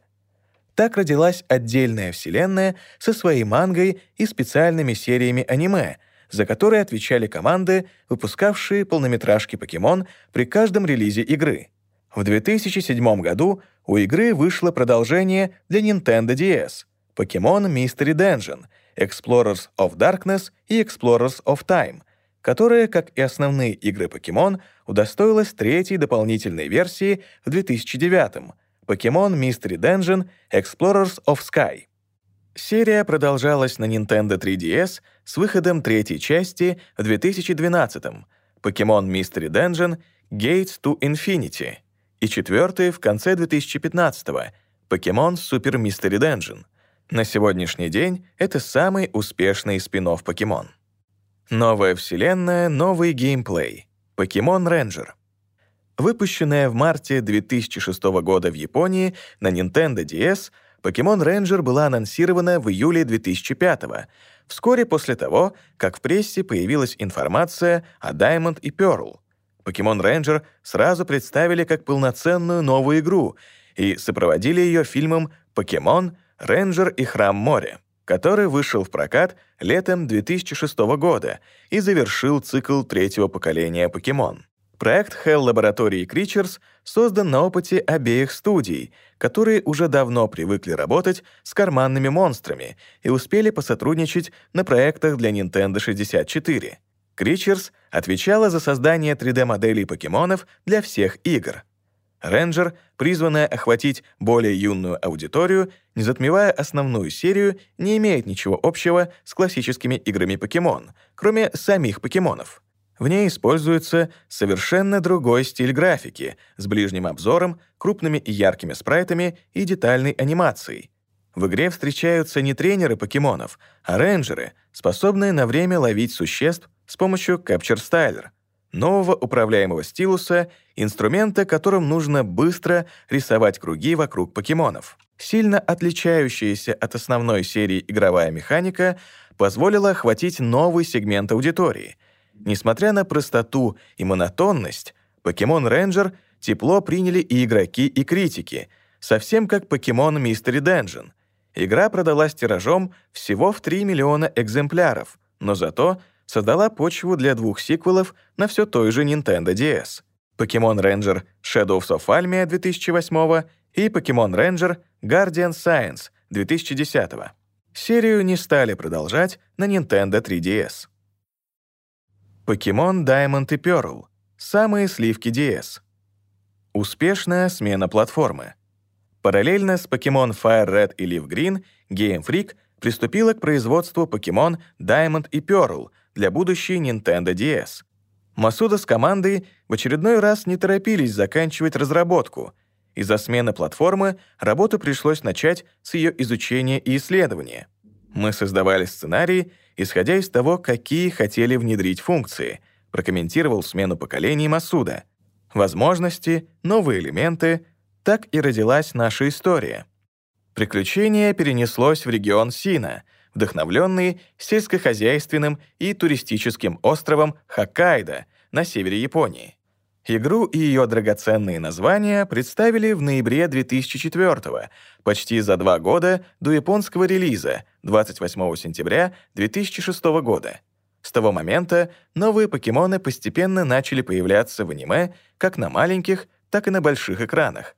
Так родилась отдельная вселенная со своей мангой и специальными сериями аниме, за которые отвечали команды, выпускавшие полнометражки «Покемон» при каждом релизе игры. В 2007 году у игры вышло продолжение для Nintendo DS «Покемон Mystery Dungeon», Explorers of Darkness и Explorers of Time, которая, как и основные игры Покемон, удостоилась третьей дополнительной версии в 2009 Pokemon Mystery Dungeon Explorers of Sky. Серия продолжалась на Nintendo 3DS с выходом третьей части в 2012 Pokemon Mystery Dungeon Gates to Infinity и четвертой в конце 2015 Pokemon Super Mystery Dungeon. На сегодняшний день это самый успешный спин Pokemon. Новая вселенная, новый геймплей. Pokemon Ranger. Выпущенная в марте 2006 года в Японии на Nintendo DS, Pokemon Ranger была анонсирована в июле 2005 вскоре после того, как в прессе появилась информация о Diamond и Pearl. Pokemon Ranger сразу представили как полноценную новую игру и сопроводили ее фильмом «Покемон. Рейнджер и Храм моря», который вышел в прокат летом 2006 года и завершил цикл третьего поколения покемон. Проект Hell Laboratory Creatures создан на опыте обеих студий, которые уже давно привыкли работать с карманными монстрами и успели посотрудничать на проектах для Nintendo 64. Creatures отвечала за создание 3D-моделей покемонов для всех игр. Рейнджер, призванная охватить более юную аудиторию, не затмевая основную серию, не имеет ничего общего с классическими играми покемон, кроме самих покемонов. В ней используется совершенно другой стиль графики с ближним обзором, крупными и яркими спрайтами и детальной анимацией. В игре встречаются не тренеры покемонов, а рейнджеры, способные на время ловить существ с помощью Capture Styler, нового управляемого стилуса, инструмента, которым нужно быстро рисовать круги вокруг покемонов. Сильно отличающаяся от основной серии игровая механика позволила охватить новый сегмент аудитории — Несмотря на простоту и монотонность, Pokemon Ranger тепло приняли и игроки, и критики, совсем как Pokemon Mystery Dungeon. Игра продалась тиражом всего в 3 миллиона экземпляров, но зато создала почву для двух сиквелов на все той же Nintendo DS. Pokemon Ranger Shadows of Almia 2008 и Pokemon Ranger Guardian Science 2010. Серию не стали продолжать на Nintendo 3DS. Покемон Diamond и Pearl — самые сливки DS. Успешная смена платформы. Параллельно с Pokemon Fire Red и Leaf Green Game Freak приступила к производству Pokemon Diamond и Pearl для будущей Nintendo DS. Масуда с командой в очередной раз не торопились заканчивать разработку. Из-за смены платформы работу пришлось начать с ее изучения и исследования. Мы создавали сценарий исходя из того, какие хотели внедрить функции, прокомментировал смену поколений Масуда. Возможности, новые элементы — так и родилась наша история. Приключение перенеслось в регион Сина, вдохновленный сельскохозяйственным и туристическим островом Хоккайдо на севере Японии. Игру и ее драгоценные названия представили в ноябре 2004 почти за два года до японского релиза 28 сентября 2006 года. С того момента новые покемоны постепенно начали появляться в аниме как на маленьких, так и на больших экранах.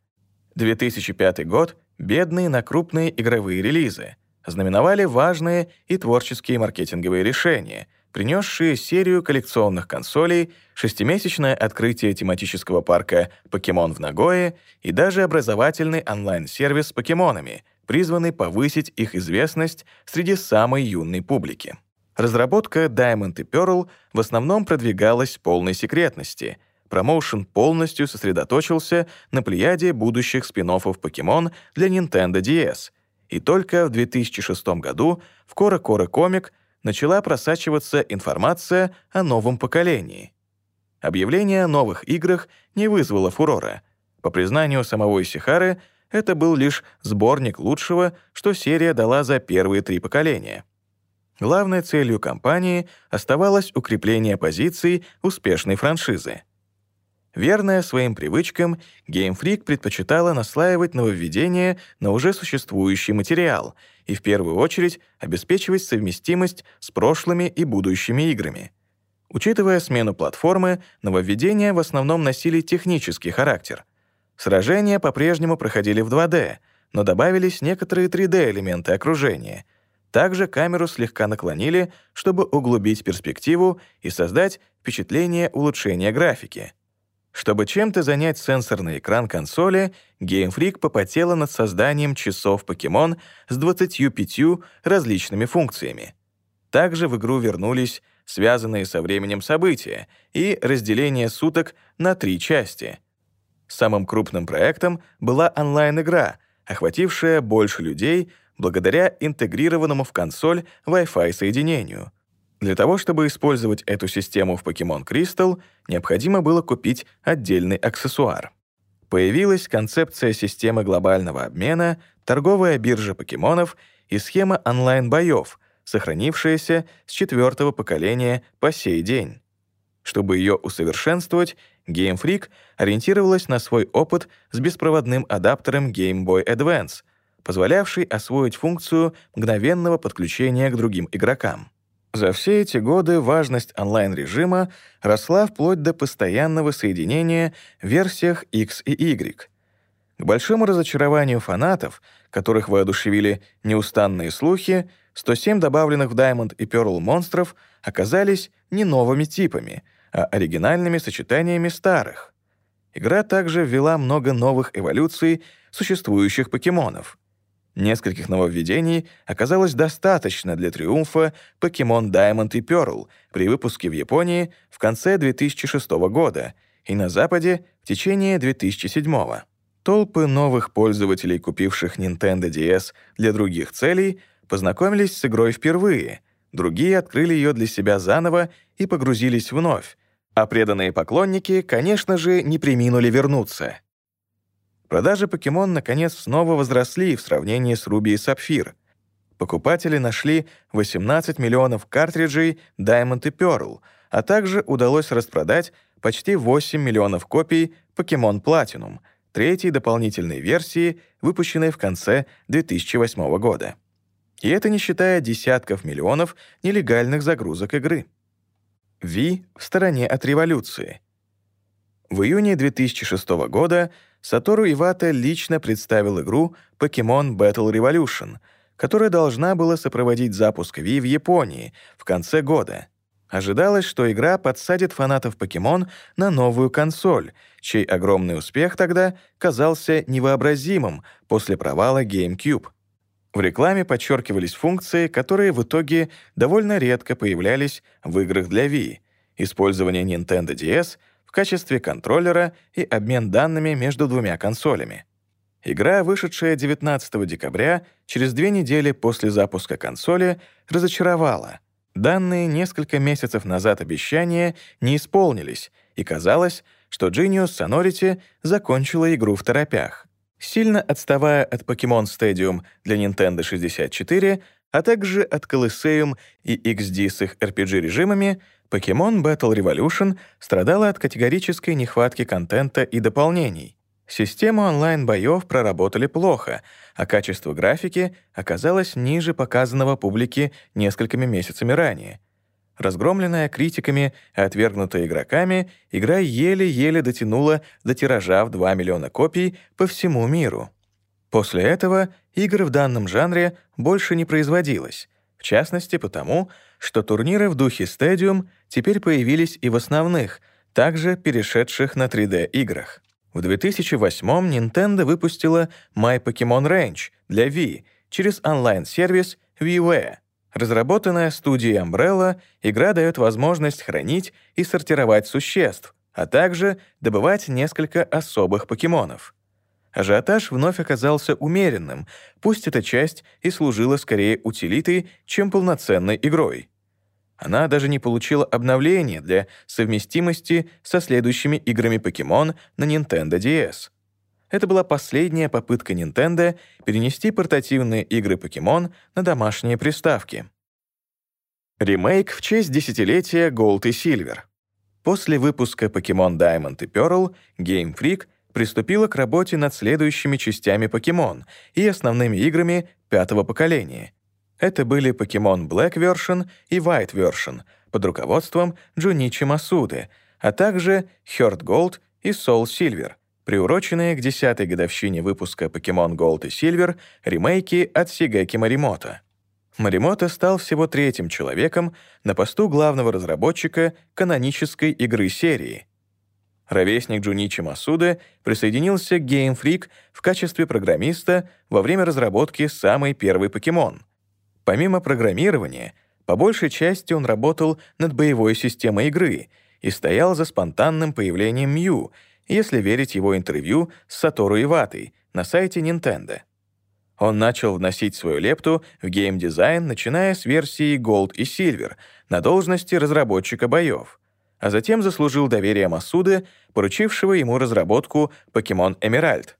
2005 год — бедные на крупные игровые релизы, знаменовали важные и творческие маркетинговые решения — принесшие серию коллекционных консолей, шестимесячное открытие тематического парка «Покемон» в Нагое и даже образовательный онлайн-сервис с покемонами, призванный повысить их известность среди самой юной публики. Разработка Diamond и Pearl в основном продвигалась в полной секретности. Промоушен полностью сосредоточился на плеяде будущих спин-оффов Pokemon для Nintendo DS. И только в 2006 году в Кора Кора Комик начала просачиваться информация о новом поколении. Объявление о новых играх не вызвало фурора. По признанию самого Исихары, это был лишь сборник лучшего, что серия дала за первые три поколения. Главной целью компании оставалось укрепление позиций успешной франшизы. Верная своим привычкам, Freak предпочитала наслаивать нововведения на уже существующий материал и в первую очередь обеспечивать совместимость с прошлыми и будущими играми. Учитывая смену платформы, нововведения в основном носили технический характер. Сражения по-прежнему проходили в 2D, но добавились некоторые 3D-элементы окружения. Также камеру слегка наклонили, чтобы углубить перспективу и создать впечатление улучшения графики — чтобы чем-то занять сенсорный экран консоли, Game Freak попотела над созданием часов Покемон с 25 различными функциями. Также в игру вернулись связанные со временем события и разделение суток на три части. Самым крупным проектом была онлайн-игра, охватившая больше людей благодаря интегрированному в консоль Wi-Fi соединению — для того, чтобы использовать эту систему в Pokemon Crystal, необходимо было купить отдельный аксессуар. Появилась концепция системы глобального обмена, торговая биржа покемонов и схема онлайн-боев, сохранившаяся с четвертого поколения по сей день. Чтобы ее усовершенствовать, Game Freak ориентировалась на свой опыт с беспроводным адаптером Game Boy Advance, позволявший освоить функцию мгновенного подключения к другим игрокам. За все эти годы важность онлайн-режима росла вплоть до постоянного соединения в версиях X и Y. К большому разочарованию фанатов, которых воодушевили неустанные слухи, 107 добавленных в Diamond и Pearl монстров оказались не новыми типами, а оригинальными сочетаниями старых. Игра также ввела много новых эволюций существующих покемонов — Нескольких нововведений оказалось достаточно для триумфа Pokemon Diamond и Pearl при выпуске в Японии в конце 2006 года и на Западе в течение 2007 года. Толпы новых пользователей, купивших Nintendo DS для других целей, познакомились с игрой впервые, другие открыли ее для себя заново и погрузились вновь, а преданные поклонники, конечно же, не приминули вернуться. Продажи покемон, наконец, снова возросли в сравнении с Руби и Сапфир. Покупатели нашли 18 миллионов картриджей Diamond и Pearl, а также удалось распродать почти 8 миллионов копий Покемон Platinum, третьей дополнительной версии, выпущенной в конце 2008 года. И это не считая десятков миллионов нелегальных загрузок игры. Ви в стороне от революции. В июне 2006 года Сатору Ивата лично представил игру Pokemon Battle Revolution, которая должна была сопроводить запуск Wii в Японии в конце года. Ожидалось, что игра подсадит фанатов Pokemon на новую консоль, чей огромный успех тогда казался невообразимым после провала GameCube. В рекламе подчеркивались функции, которые в итоге довольно редко появлялись в играх для Wii. Использование Nintendo DS — в качестве контроллера и обмен данными между двумя консолями. Игра, вышедшая 19 декабря, через две недели после запуска консоли, разочаровала. Данные несколько месяцев назад обещания не исполнились, и казалось, что Genius Sonority закончила игру в торопях. Сильно отставая от Pokemon Stadium для Nintendo 64, а также от Colosseum и XD с их RPG-режимами, Pokemon Battle Revolution страдала от категорической нехватки контента и дополнений. Систему онлайн-боев проработали плохо, а качество графики оказалось ниже показанного публике несколькими месяцами ранее. Разгромленная критиками и отвергнутая игроками, игра еле-еле дотянула до тиража в 2 миллиона копий по всему миру. После этого игр в данном жанре больше не производилось, в частности потому, что турниры в духе Stadium теперь появились и в основных, также перешедших на 3D-играх. В 2008-м Nintendo выпустила My Pokemon Range для Wii через онлайн-сервис WiiWare. Разработанная студией Umbrella, игра дает возможность хранить и сортировать существ, а также добывать несколько особых покемонов. Ажиотаж вновь оказался умеренным, пусть эта часть и служила скорее утилитой, чем полноценной игрой. Она даже не получила обновления для совместимости со следующими играми Pokemon на Nintendo DS. Это была последняя попытка Nintendo перенести портативные игры Pokemon на домашние приставки. Ремейк в честь десятилетия Gold и Silver. После выпуска Pokemon Diamond и Pearl Game Freak приступила к работе над следующими частями Pokemon и основными играми пятого поколения. Это были Pokemon Black Version и White Version под руководством Джуничи Масуды, а также Heart Gold и Soul Silver, приуроченные к десятой годовщине выпуска Pokemon Gold и Silver ремейки от Сигэки Маримото. Маримото стал всего третьим человеком на посту главного разработчика канонической игры серии. Ровесник Джуничи Масуда присоединился к Game Freak в качестве программиста во время разработки самой первой покемон. Помимо программирования, по большей части он работал над боевой системой игры и стоял за спонтанным появлением Мью — если верить его интервью с Сатору Иватой на сайте Nintendo. Он начал вносить свою лепту в геймдизайн, начиная с версии Gold и Silver на должности разработчика боев, а затем заслужил доверие Масуды, поручившего ему разработку Pokemon Emerald.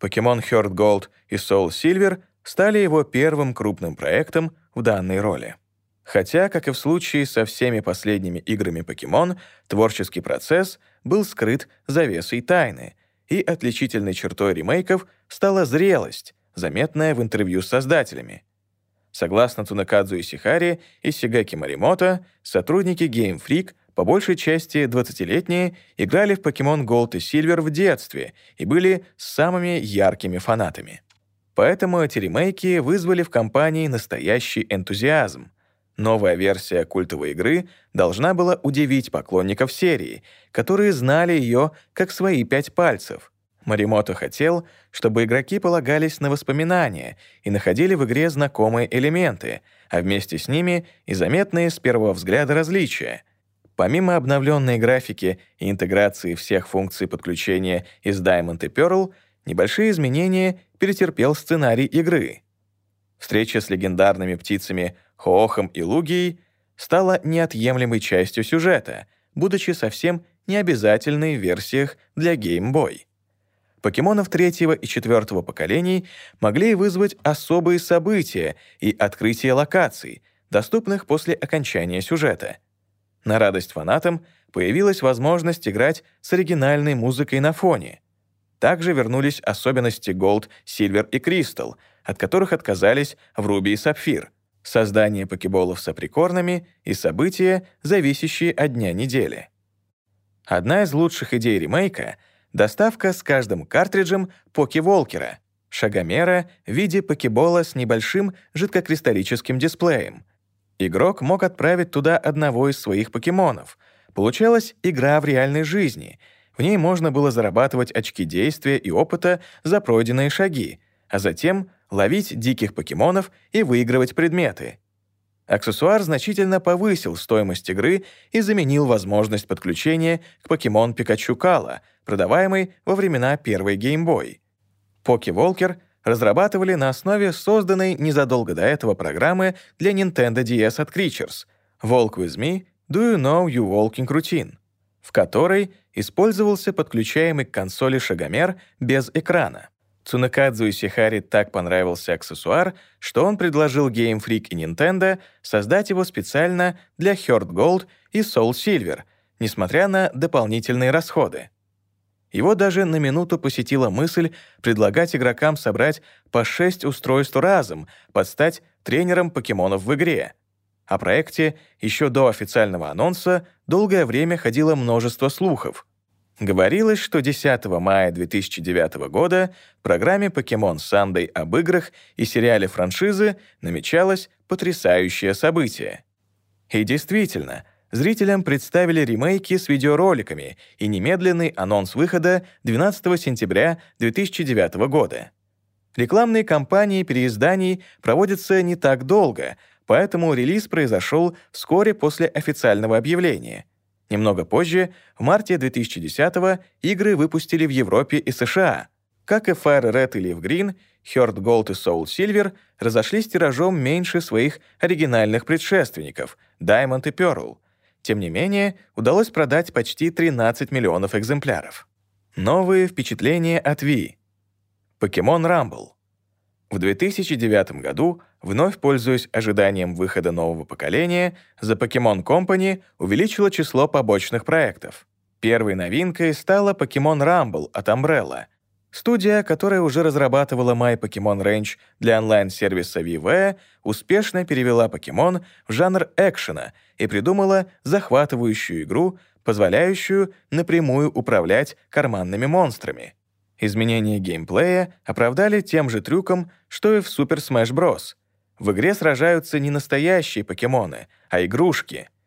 Pokemon Heart Gold и Soul Silver стали его первым крупным проектом в данной роли. Хотя, как и в случае со всеми последними играми Pokemon, творческий процесс был скрыт завесой тайны, и отличительной чертой ремейков стала зрелость, заметная в интервью с создателями. Согласно Цунакадзу Исихари и Сигаки Маримото, сотрудники Game Freak по большей части 20-летние играли в Pokemon Gold и Silver в детстве и были самыми яркими фанатами. Поэтому эти ремейки вызвали в компании настоящий энтузиазм — Новая версия культовой игры должна была удивить поклонников серии, которые знали ее как свои пять пальцев. Маримото хотел, чтобы игроки полагались на воспоминания и находили в игре знакомые элементы, а вместе с ними и заметные с первого взгляда различия. Помимо обновленной графики и интеграции всех функций подключения из Diamond и Pearl, небольшие изменения перетерпел сценарий игры. Встреча с легендарными птицами Хоохом и Лугией стала неотъемлемой частью сюжета, будучи совсем необязательной в версиях для Game Boy. Покемонов третьего и четвертого поколений могли вызвать особые события и открытие локаций, доступных после окончания сюжета. На радость фанатам появилась возможность играть с оригинальной музыкой на фоне. Также вернулись особенности Gold, Silver и Crystal, от которых отказались в Руби и Сапфир — создание покеболов с априкорнами и события, зависящие от дня недели. Одна из лучших идей ремейка — доставка с каждым картриджем покеволкера, шагомера в виде покебола с небольшим жидкокристаллическим дисплеем. Игрок мог отправить туда одного из своих покемонов. Получалась игра в реальной жизни. В ней можно было зарабатывать очки действия и опыта за пройденные шаги, а затем ловить диких покемонов и выигрывать предметы. Аксессуар значительно повысил стоимость игры и заменил возможность подключения к покемон Пикачу Кала, продаваемой во времена первой Boy. Поки Волкер разрабатывали на основе созданной незадолго до этого программы для Nintendo DS от Creatures «Walk with me, do you know you walking routine», в которой использовался подключаемый к консоли шагомер без экрана. Цунакадзу и Сихари так понравился аксессуар, что он предложил Game Freak и Nintendo создать его специально для Heart Gold и Soul Silver, несмотря на дополнительные расходы. Его даже на минуту посетила мысль предлагать игрокам собрать по 6 устройств разом, под стать тренером покемонов в игре. О проекте еще до официального анонса долгое время ходило множество слухов — Говорилось, что 10 мая 2009 года в программе Pokemon Sunday об играх и сериале франшизы намечалось потрясающее событие. И действительно, зрителям представили ремейки с видеороликами и немедленный анонс выхода 12 сентября 2009 года. Рекламные кампании переизданий проводятся не так долго, поэтому релиз произошел вскоре после официального объявления. Немного позже, в марте 2010-го, игры выпустили в Европе и США. Как и Fire Red и Leaf Green, Heart Gold и Soul Silver разошлись тиражом меньше своих оригинальных предшественников Diamond и Pearl. Тем не менее, удалось продать почти 13 миллионов экземпляров. Новые впечатления от Wii. Pokemon Rumble. В 2009 году, вновь пользуясь ожиданием выхода нового поколения, The Pokemon Company увеличила число побочных проектов. Первой новинкой стала Pokemon Rumble от Umbrella — Студия, которая уже разрабатывала My Pokemon Range для онлайн-сервиса VV, успешно перевела покемон в жанр экшена и придумала захватывающую игру, позволяющую напрямую управлять карманными монстрами. Изменения геймплея оправдали тем же трюком, что и в Super Smash Bros. В игре сражаются не настоящие покемоны, а игрушки —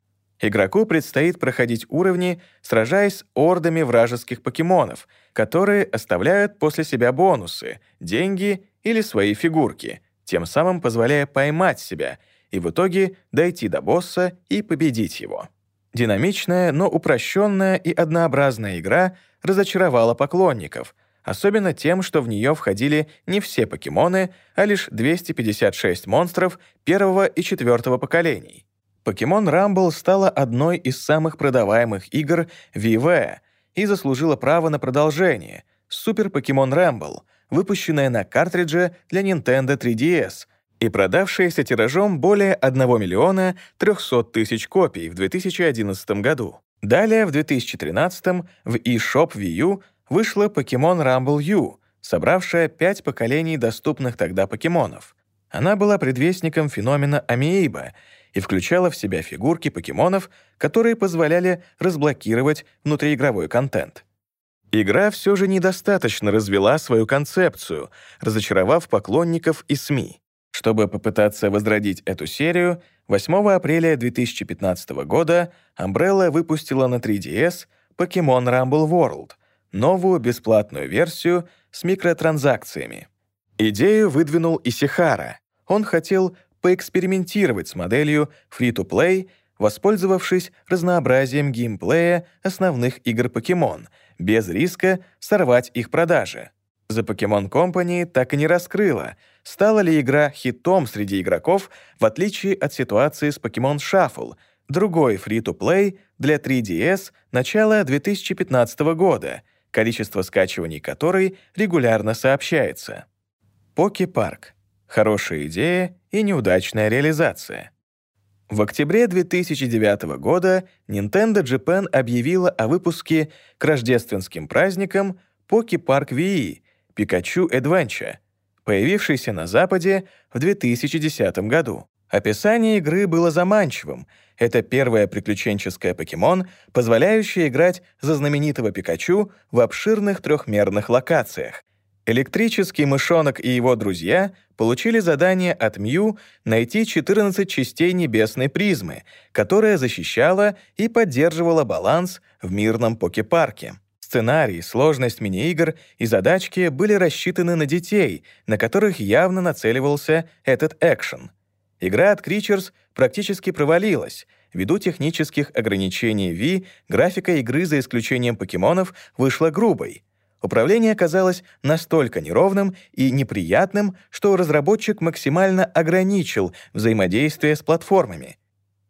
Игроку предстоит проходить уровни, сражаясь с ордами вражеских покемонов, которые оставляют после себя бонусы, деньги или свои фигурки, тем самым позволяя поймать себя и в итоге дойти до босса и победить его. Динамичная, но упрощенная и однообразная игра разочаровала поклонников, особенно тем, что в нее входили не все покемоны, а лишь 256 монстров первого и четвертого поколений. Pokemon Rumble стала одной из самых продаваемых игр VV и заслужила право на продолжение Super Pokemon Rumble, выпущенная на картридже для Nintendo 3DS и продавшаяся тиражом более 1 миллиона 300 тысяч копий в 2011 году. Далее, в 2013 в eShop Wii U вышла Pokemon Rumble U, собравшая пять поколений доступных тогда покемонов. Она была предвестником феномена Амиэйба и включала в себя фигурки покемонов, которые позволяли разблокировать внутриигровой контент. Игра все же недостаточно развела свою концепцию, разочаровав поклонников и СМИ. Чтобы попытаться возродить эту серию, 8 апреля 2015 года Umbrella выпустила на 3DS Pokemon Rumble World, новую бесплатную версию с микротранзакциями. Идею выдвинул Исихара. Он хотел поэкспериментировать с моделью Free-to-Play, воспользовавшись разнообразием геймплея основных игр Pokemon, без риска сорвать их продажи. The Pokemon Company так и не раскрыла, стала ли игра хитом среди игроков, в отличие от ситуации с Pokemon Shuffle, другой free-to-play для 3DS начала 2015 года, количество скачиваний которой регулярно сообщается. Поки Парк. Хорошая идея и неудачная реализация. В октябре 2009 года Nintendo Japan объявила о выпуске к рождественским праздникам Poke Park VE Pikachu Adventure, появившейся на Западе в 2010 году. Описание игры было заманчивым. Это первая приключенческая покемон, позволяющая играть за знаменитого Пикачу в обширных трехмерных локациях — Электрический мышонок и его друзья получили задание от Мью найти 14 частей небесной призмы, которая защищала и поддерживала баланс в мирном покепарке. Сценарий, сложность мини-игр и задачки были рассчитаны на детей, на которых явно нацеливался этот экшен. Игра от Creatures практически провалилась. Ввиду технических ограничений Ви, графика игры за исключением покемонов вышла грубой — Управление оказалось настолько неровным и неприятным, что разработчик максимально ограничил взаимодействие с платформами.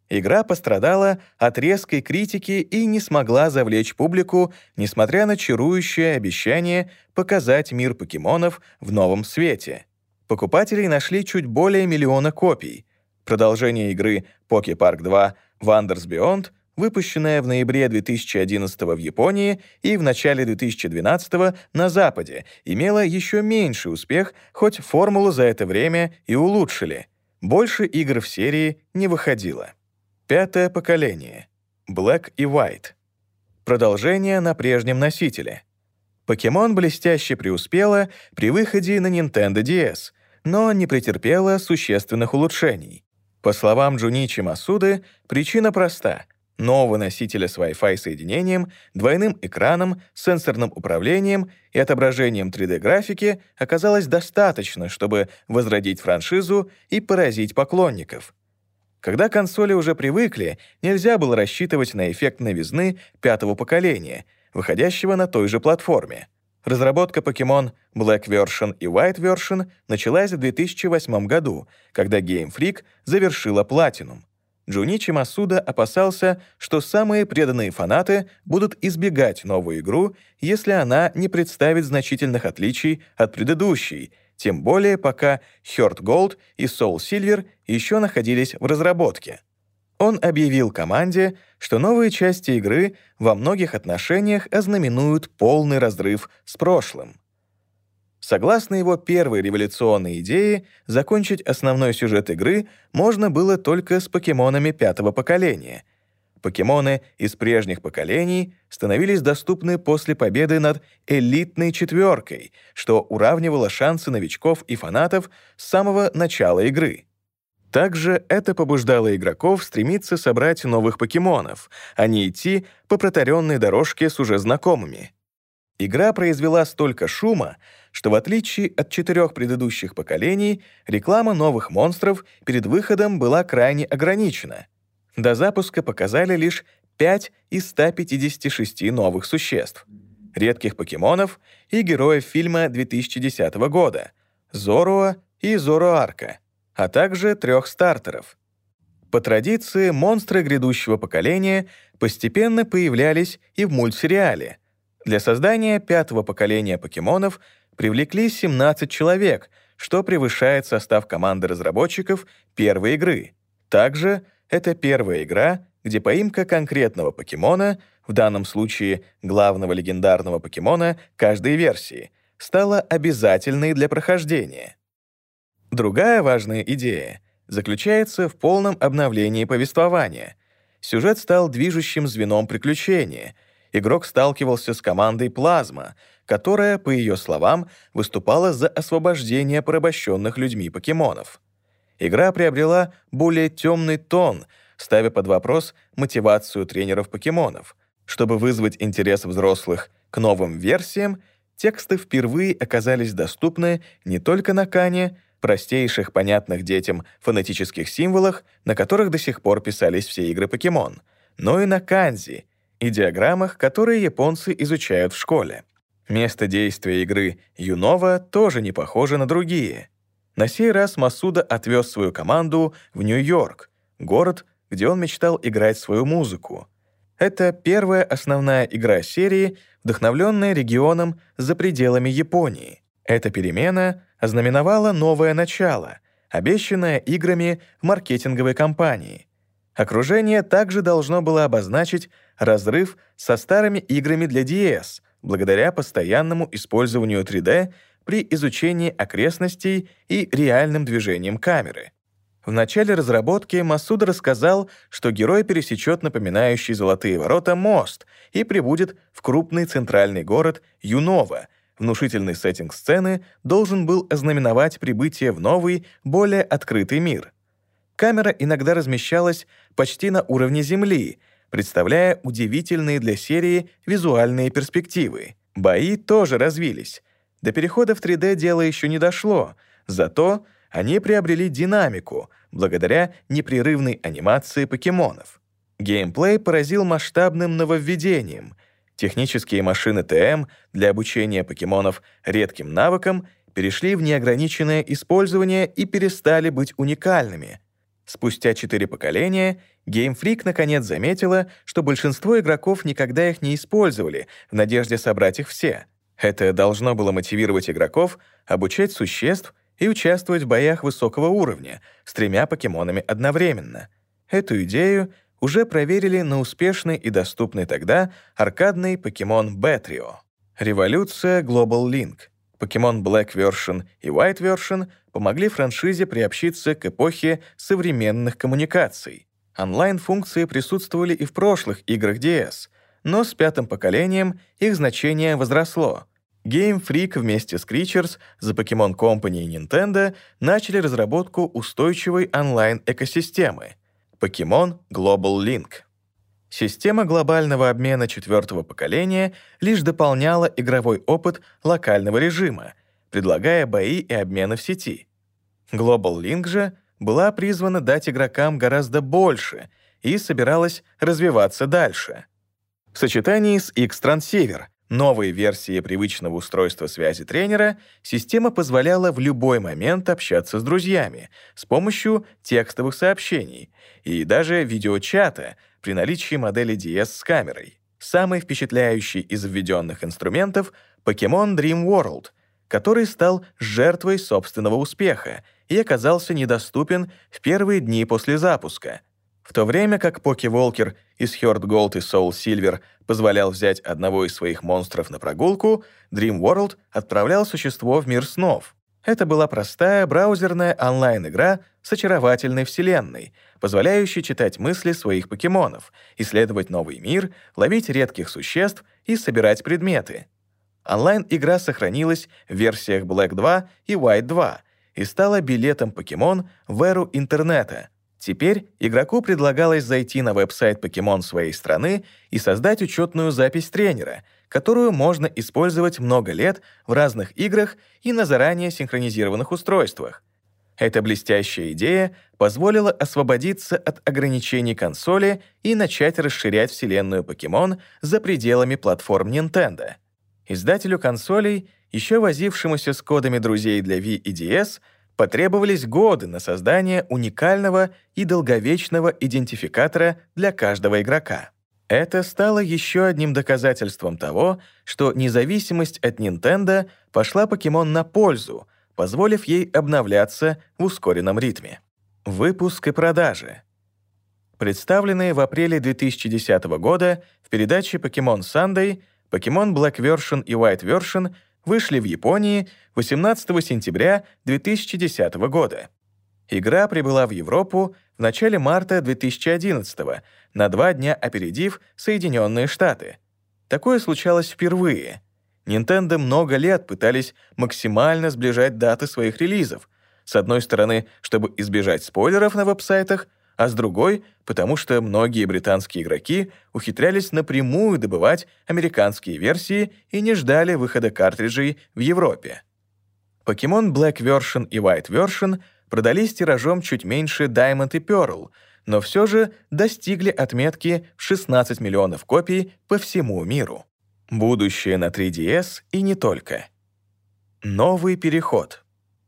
Игра пострадала от резкой критики и не смогла завлечь публику, несмотря на чарующее обещание показать мир покемонов в новом свете. Покупателей нашли чуть более миллиона копий. Продолжение игры Poke Park 2 Wonders Beyond — выпущенная в ноябре 2011 в Японии и в начале 2012 на Западе, имела еще меньший успех, хоть формулу за это время и улучшили. Больше игр в серии не выходило. Пятое поколение. Black и White. Продолжение на прежнем носителе. Покемон блестяще преуспела при выходе на Nintendo DS, но не претерпела существенных улучшений. По словам Джуничи Масуды, причина проста — нового носителя с Wi-Fi соединением, двойным экраном, сенсорным управлением и отображением 3D-графики оказалось достаточно, чтобы возродить франшизу и поразить поклонников. Когда консоли уже привыкли, нельзя было рассчитывать на эффект новизны пятого поколения, выходящего на той же платформе. Разработка Pokemon Black Version и White Version началась в 2008 году, когда Game Freak завершила Platinum. Джуничи Масуда опасался, что самые преданные фанаты будут избегать новую игру, если она не представит значительных отличий от предыдущей, тем более пока Heart Gold и Soul Silver еще находились в разработке. Он объявил команде, что новые части игры во многих отношениях ознаменуют полный разрыв с прошлым. Согласно его первой революционной идее, закончить основной сюжет игры можно было только с покемонами пятого поколения. Покемоны из прежних поколений становились доступны после победы над элитной четверкой, что уравнивало шансы новичков и фанатов с самого начала игры. Также это побуждало игроков стремиться собрать новых покемонов, а не идти по протаренной дорожке с уже знакомыми. Игра произвела столько шума, что в отличие от четырех предыдущих поколений, реклама новых монстров перед выходом была крайне ограничена. До запуска показали лишь 5 из 156 новых существ, редких покемонов и героев фильма 2010 года — Зоруа и Зороарка, а также трех стартеров. По традиции, монстры грядущего поколения постепенно появлялись и в мультсериале. Для создания пятого поколения покемонов — привлекли 17 человек, что превышает состав команды разработчиков первой игры. Также это первая игра, где поимка конкретного покемона, в данном случае главного легендарного покемона каждой версии, стала обязательной для прохождения. Другая важная идея заключается в полном обновлении повествования. Сюжет стал движущим звеном приключения. Игрок сталкивался с командой «Плазма», которая, по ее словам, выступала за освобождение порабощенных людьми покемонов. Игра приобрела более темный тон, ставя под вопрос мотивацию тренеров покемонов. Чтобы вызвать интерес взрослых к новым версиям, тексты впервые оказались доступны не только на Кане, простейших, понятных детям фонетических символах, на которых до сих пор писались все игры покемон, но и на канзи и диаграммах, которые японцы изучают в школе. Место действия игры Юнова тоже не похоже на другие. На сей раз Масуда отвез свою команду в Нью-Йорк, город, где он мечтал играть свою музыку. Это первая основная игра серии, вдохновленная регионом за пределами Японии. Эта перемена ознаменовала новое начало, обещанное играми в маркетинговой кампании. Окружение также должно было обозначить разрыв со старыми играми для DS — благодаря постоянному использованию 3D при изучении окрестностей и реальным движением камеры. В начале разработки Масуда рассказал, что герой пересечет напоминающий золотые ворота мост и прибудет в крупный центральный город Юнова. Внушительный сеттинг сцены должен был ознаменовать прибытие в новый, более открытый мир. Камера иногда размещалась почти на уровне Земли — представляя удивительные для серии визуальные перспективы. Бои тоже развились. До перехода в 3D дело еще не дошло, зато они приобрели динамику благодаря непрерывной анимации покемонов. Геймплей поразил масштабным нововведением. Технические машины ТМ для обучения покемонов редким навыкам перешли в неограниченное использование и перестали быть уникальными. Спустя четыре поколения Game Freak наконец заметила, что большинство игроков никогда их не использовали в надежде собрать их все. Это должно было мотивировать игроков обучать существ и участвовать в боях высокого уровня с тремя покемонами одновременно. Эту идею уже проверили на успешной и доступной тогда аркадный покемон Бетрио. Революция Global Link. Покемон Black Version и White Version помогли франшизе приобщиться к эпохе современных коммуникаций. Онлайн-функции присутствовали и в прошлых играх DS, но с пятым поколением их значение возросло. Game Freak вместе с Creatures за Pokemon Company и Nintendo начали разработку устойчивой онлайн-экосистемы — Pokemon Global Link. Система глобального обмена четвертого поколения лишь дополняла игровой опыт локального режима, предлагая бои и обмены в сети. Global Link же была призвана дать игрокам гораздо больше и собиралась развиваться дальше. В сочетании с X-Transceiver, новой версией привычного устройства связи тренера, система позволяла в любой момент общаться с друзьями с помощью текстовых сообщений и даже видеочата при наличии модели DS с камерой. Самый впечатляющий из введенных инструментов — Pokemon Dream World, который стал жертвой собственного успеха и оказался недоступен в первые дни после запуска — в то время как Поки Волкер из Heart Gold и Soul Silver позволял взять одного из своих монстров на прогулку, Dream World отправлял существо в мир снов. Это была простая браузерная онлайн-игра с очаровательной вселенной, позволяющей читать мысли своих покемонов, исследовать новый мир, ловить редких существ и собирать предметы. Онлайн-игра сохранилась в версиях Black 2 и White 2 и стала билетом покемон в эру интернета — Теперь игроку предлагалось зайти на веб-сайт Покемон своей страны и создать учетную запись тренера, которую можно использовать много лет в разных играх и на заранее синхронизированных устройствах. Эта блестящая идея позволила освободиться от ограничений консоли и начать расширять вселенную Покемон за пределами платформ Nintendo. Издателю консолей, еще возившемуся с кодами друзей для Wii и DS, потребовались годы на создание уникального и долговечного идентификатора для каждого игрока. Это стало еще одним доказательством того, что независимость от Nintendo пошла Покемон на пользу, позволив ей обновляться в ускоренном ритме. Выпуск и продажи. Представленные в апреле 2010 года в передаче Pokemon Sunday, Pokemon Black Version и White Version вышли в Японии 18 сентября 2010 года. Игра прибыла в Европу в начале марта 2011 на два дня опередив Соединенные Штаты. Такое случалось впервые. Nintendo много лет пытались максимально сближать даты своих релизов. С одной стороны, чтобы избежать спойлеров на веб-сайтах, а с другой — потому что многие британские игроки ухитрялись напрямую добывать американские версии и не ждали выхода картриджей в Европе. Pokemon Black Version и White Version продались тиражом чуть меньше Diamond и Pearl, но все же достигли отметки в 16 миллионов копий по всему миру. Будущее на 3DS и не только. Новый переход.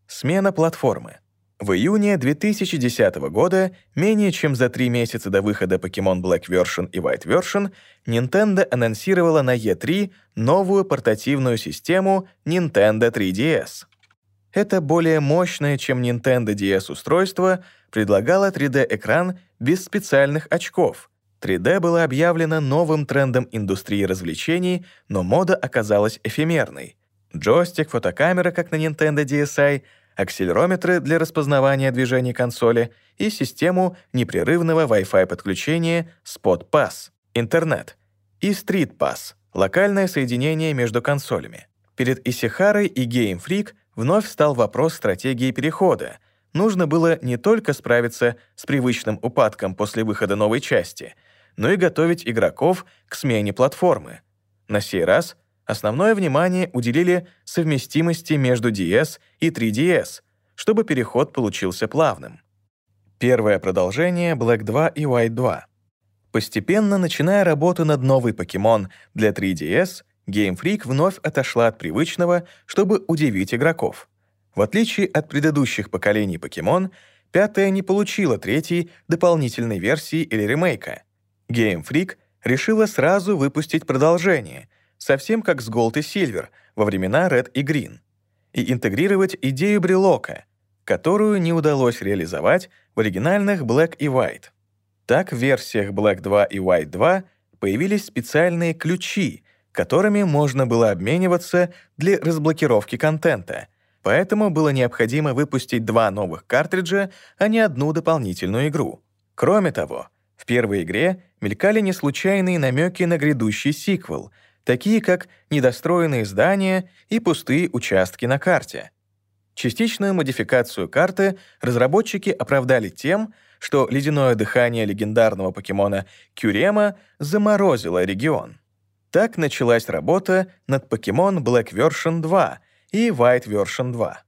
Смена платформы. В июне 2010 года, менее чем за три месяца до выхода Pokemon Black Version и White Version, Nintendo анонсировала на E3 новую портативную систему Nintendo 3DS. Это более мощное, чем Nintendo DS устройство, предлагало 3D-экран без специальных очков. 3D было объявлено новым трендом индустрии развлечений, но мода оказалась эфемерной. Джойстик, фотокамера, как на Nintendo DSi — акселерометры для распознавания движений консоли и систему непрерывного Wi-Fi подключения Spot Pass, интернет, и Street Pass, локальное соединение между консолями. Перед Исихарой и Game Freak вновь стал вопрос стратегии перехода. Нужно было не только справиться с привычным упадком после выхода новой части, но и готовить игроков к смене платформы. На сей раз — Основное внимание уделили совместимости между DS и 3DS, чтобы переход получился плавным. Первое продолжение Black 2 и White 2. Постепенно, начиная работу над новой Pokemon для 3DS, Game Freak вновь отошла от привычного, чтобы удивить игроков. В отличие от предыдущих поколений Pokemon, пятая не получила третьей дополнительной версии или ремейка. Game Freak решила сразу выпустить продолжение — совсем как с Gold и Silver во времена Red и Green, и интегрировать идею брелока, которую не удалось реализовать в оригинальных Black и White. Так в версиях Black 2 и White 2 появились специальные ключи, которыми можно было обмениваться для разблокировки контента, поэтому было необходимо выпустить два новых картриджа, а не одну дополнительную игру. Кроме того, в первой игре мелькали неслучайные намеки на грядущий сиквел — такие как недостроенные здания и пустые участки на карте. Частичную модификацию карты разработчики оправдали тем, что ледяное дыхание легендарного покемона Кюрема заморозило регион. Так началась работа над Pokemon Black Version 2 и White Version 2.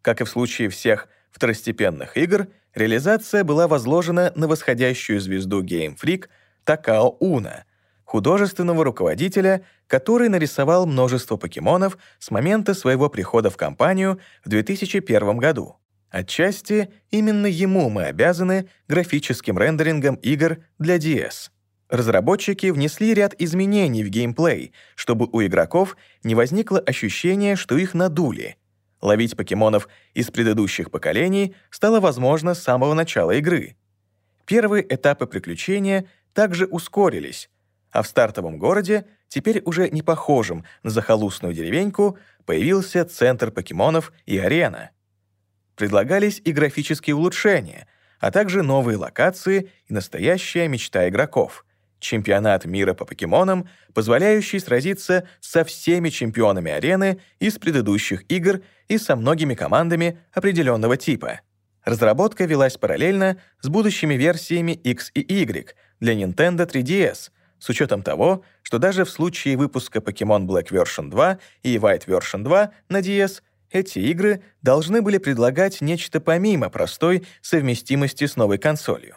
Как и в случае всех второстепенных игр, реализация была возложена на восходящую звезду Game Freak Такао Уна, художественного руководителя, который нарисовал множество покемонов с момента своего прихода в компанию в 2001 году. Отчасти именно ему мы обязаны графическим рендерингом игр для DS. Разработчики внесли ряд изменений в геймплей, чтобы у игроков не возникло ощущения, что их надули. Ловить покемонов из предыдущих поколений стало возможно с самого начала игры. Первые этапы приключения также ускорились, а в стартовом городе, теперь уже не похожем на захолустную деревеньку, появился центр покемонов и арена. Предлагались и графические улучшения, а также новые локации и настоящая мечта игроков — чемпионат мира по покемонам, позволяющий сразиться со всеми чемпионами арены из предыдущих игр и со многими командами определенного типа. Разработка велась параллельно с будущими версиями X и Y для Nintendo 3DS — с учетом того, что даже в случае выпуска Pokemon Black Version 2 и White Version 2 на DS эти игры должны были предлагать нечто помимо простой совместимости с новой консолью.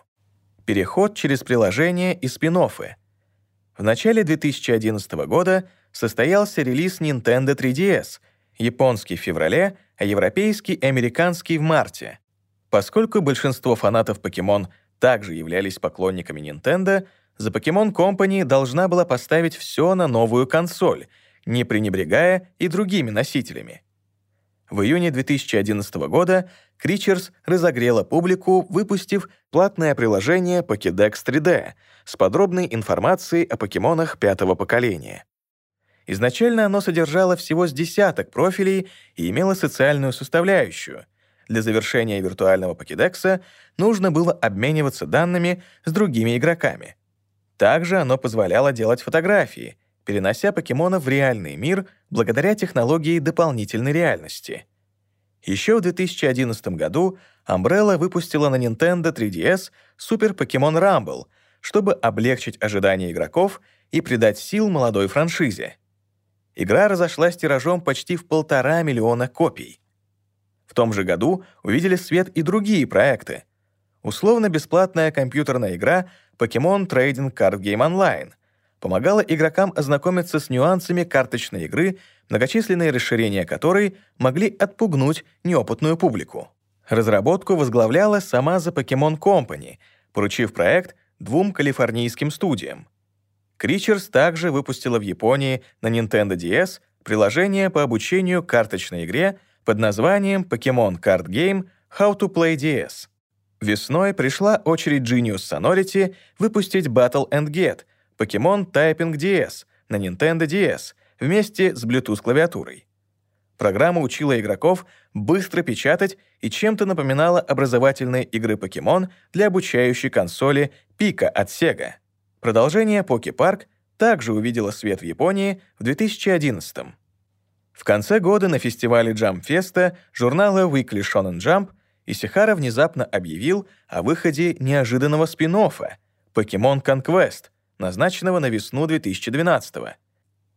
Переход через приложения и спин -оффы. В начале 2011 года состоялся релиз Nintendo 3DS, японский в феврале, а европейский американский в марте. Поскольку большинство фанатов Pokemon также являлись поклонниками Nintendo, The Pokemon Company должна была поставить все на новую консоль, не пренебрегая и другими носителями. В июне 2011 года Creatures разогрела публику, выпустив платное приложение Pokédex 3D с подробной информацией о покемонах пятого поколения. Изначально оно содержало всего с десяток профилей и имело социальную составляющую. Для завершения виртуального покедекса нужно было обмениваться данными с другими игроками — также оно позволяло делать фотографии, перенося покемона в реальный мир благодаря технологии дополнительной реальности. Еще в 2011 году Umbrella выпустила на Nintendo 3DS Super Pokemon Rumble, чтобы облегчить ожидания игроков и придать сил молодой франшизе. Игра разошлась тиражом почти в полтора миллиона копий. В том же году увидели свет и другие проекты. Условно-бесплатная компьютерная игра Pokemon Trading Card Game Online помогала игрокам ознакомиться с нюансами карточной игры, многочисленные расширения которой могли отпугнуть неопытную публику. Разработку возглавляла сама The Pokemon Company, поручив проект двум калифорнийским студиям. Creatures также выпустила в Японии на Nintendo DS приложение по обучению карточной игре под названием Pokemon Card Game How to Play DS. Весной пришла очередь Genius Sonority выпустить Battle and Get Pokemon Typing DS на Nintendo DS вместе с Bluetooth-клавиатурой. Программа учила игроков быстро печатать и чем-то напоминала образовательные игры Pokemon для обучающей консоли Pika от Sega. Продолжение Poke Park также увидело свет в Японии в 2011 -м. В конце года на фестивале Jump Festa журнала Weekly Shonen Jump Исихара внезапно объявил о выходе неожиданного спин «Покемон Conquest», назначенного на весну 2012 -го.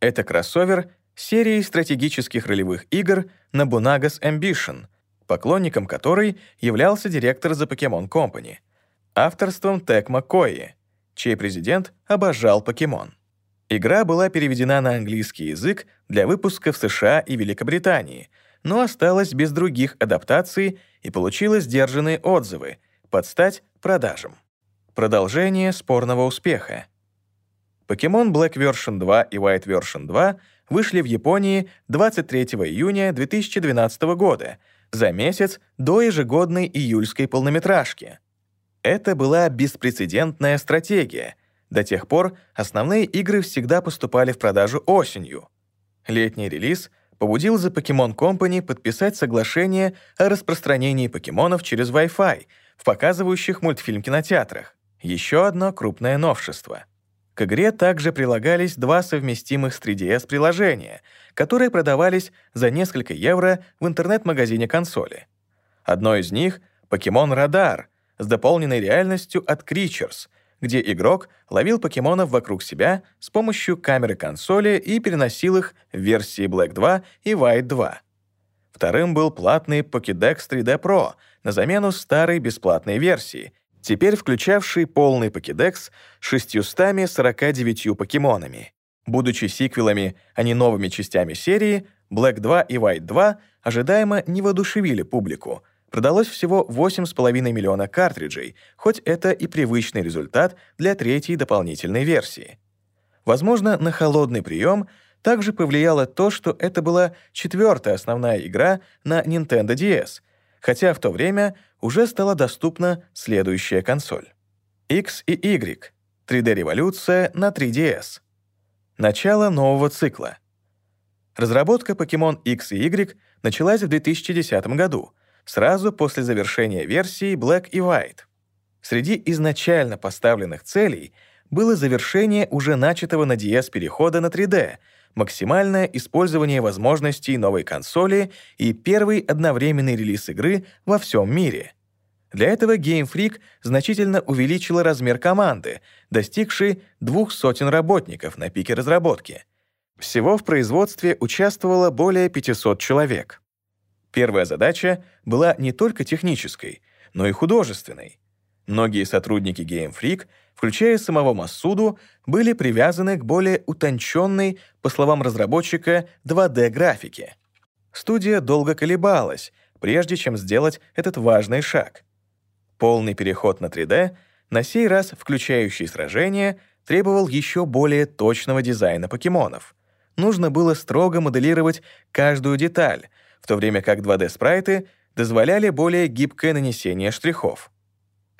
Это кроссовер серии стратегических ролевых игр Nobunaga's Ambition, поклонником которой являлся директор The Pokemon Company, авторством Тек Маккои, чей президент обожал покемон. Игра была переведена на английский язык для выпуска в США и Великобритании — но осталась без других адаптаций и получила сдержанные отзывы, под стать продажам. Продолжение спорного успеха. Pokemon Black Version 2 и White Version 2 вышли в Японии 23 июня 2012 года, за месяц до ежегодной июльской полнометражки. Это была беспрецедентная стратегия. До тех пор основные игры всегда поступали в продажу осенью. Летний релиз — побудил за Pokemon Company подписать соглашение о распространении покемонов через Wi-Fi в показывающих мультфильм кинотеатрах. Еще одно крупное новшество. К игре также прилагались два совместимых с 3DS приложения, которые продавались за несколько евро в интернет-магазине консоли. Одно из них — Pokemon Radar с дополненной реальностью от Creatures — где игрок ловил покемонов вокруг себя с помощью камеры консоли и переносил их в версии Black 2 и White 2. Вторым был платный Pokédex 3D Pro на замену старой бесплатной версии, теперь включавшей полный покедекс с 649 покемонами. Будучи сиквелами, а не новыми частями серии, Black 2 и White 2 ожидаемо не воодушевили публику. Продалось всего 8,5 миллиона картриджей, хоть это и привычный результат для третьей дополнительной версии. Возможно, на холодный прием также повлияло то, что это была четвертая основная игра на Nintendo DS, хотя в то время уже стала доступна следующая консоль. X и Y. 3D-революция на 3DS. Начало нового цикла. Разработка Pokemon X и Y началась в 2010 году, сразу после завершения версии Black и White. Среди изначально поставленных целей было завершение уже начатого на DS перехода на 3D, максимальное использование возможностей новой консоли и первый одновременный релиз игры во всем мире. Для этого Game Freak значительно увеличила размер команды, достигшей двух сотен работников на пике разработки — всего в производстве участвовало более 500 человек. Первая задача была не только технической, но и художественной. Многие сотрудники Game Freak, включая самого Масуду, были привязаны к более утонченной, по словам разработчика, 2D-графике. Студия долго колебалась, прежде чем сделать этот важный шаг. Полный переход на 3D, на сей раз включающий сражения, требовал еще более точного дизайна покемонов — нужно было строго моделировать каждую деталь, в то время как 2D-спрайты дозволяли более гибкое нанесение штрихов.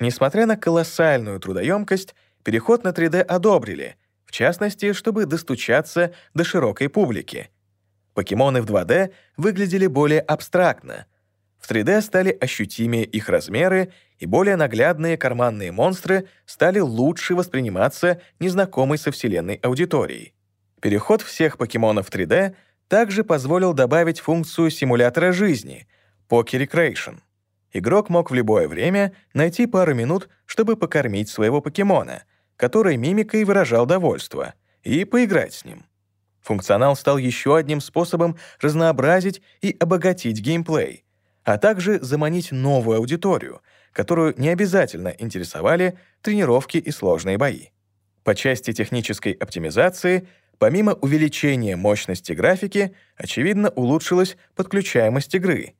Несмотря на колоссальную трудоемкость, переход на 3D одобрили, в частности, чтобы достучаться до широкой публики. Покемоны в 2D выглядели более абстрактно. В 3D стали ощутимее их размеры, и более наглядные карманные монстры стали лучше восприниматься незнакомой со вселенной аудиторией. Переход всех покемонов в 3D также позволил добавить функцию симулятора жизни — Poke Recreation. Игрок мог в любое время найти пару минут, чтобы покормить своего покемона, который мимикой выражал довольство, и поиграть с ним. Функционал стал еще одним способом разнообразить и обогатить геймплей, а также заманить новую аудиторию, которую не обязательно интересовали тренировки и сложные бои. По части технической оптимизации — Помимо увеличения мощности графики, очевидно, улучшилась подключаемость игры.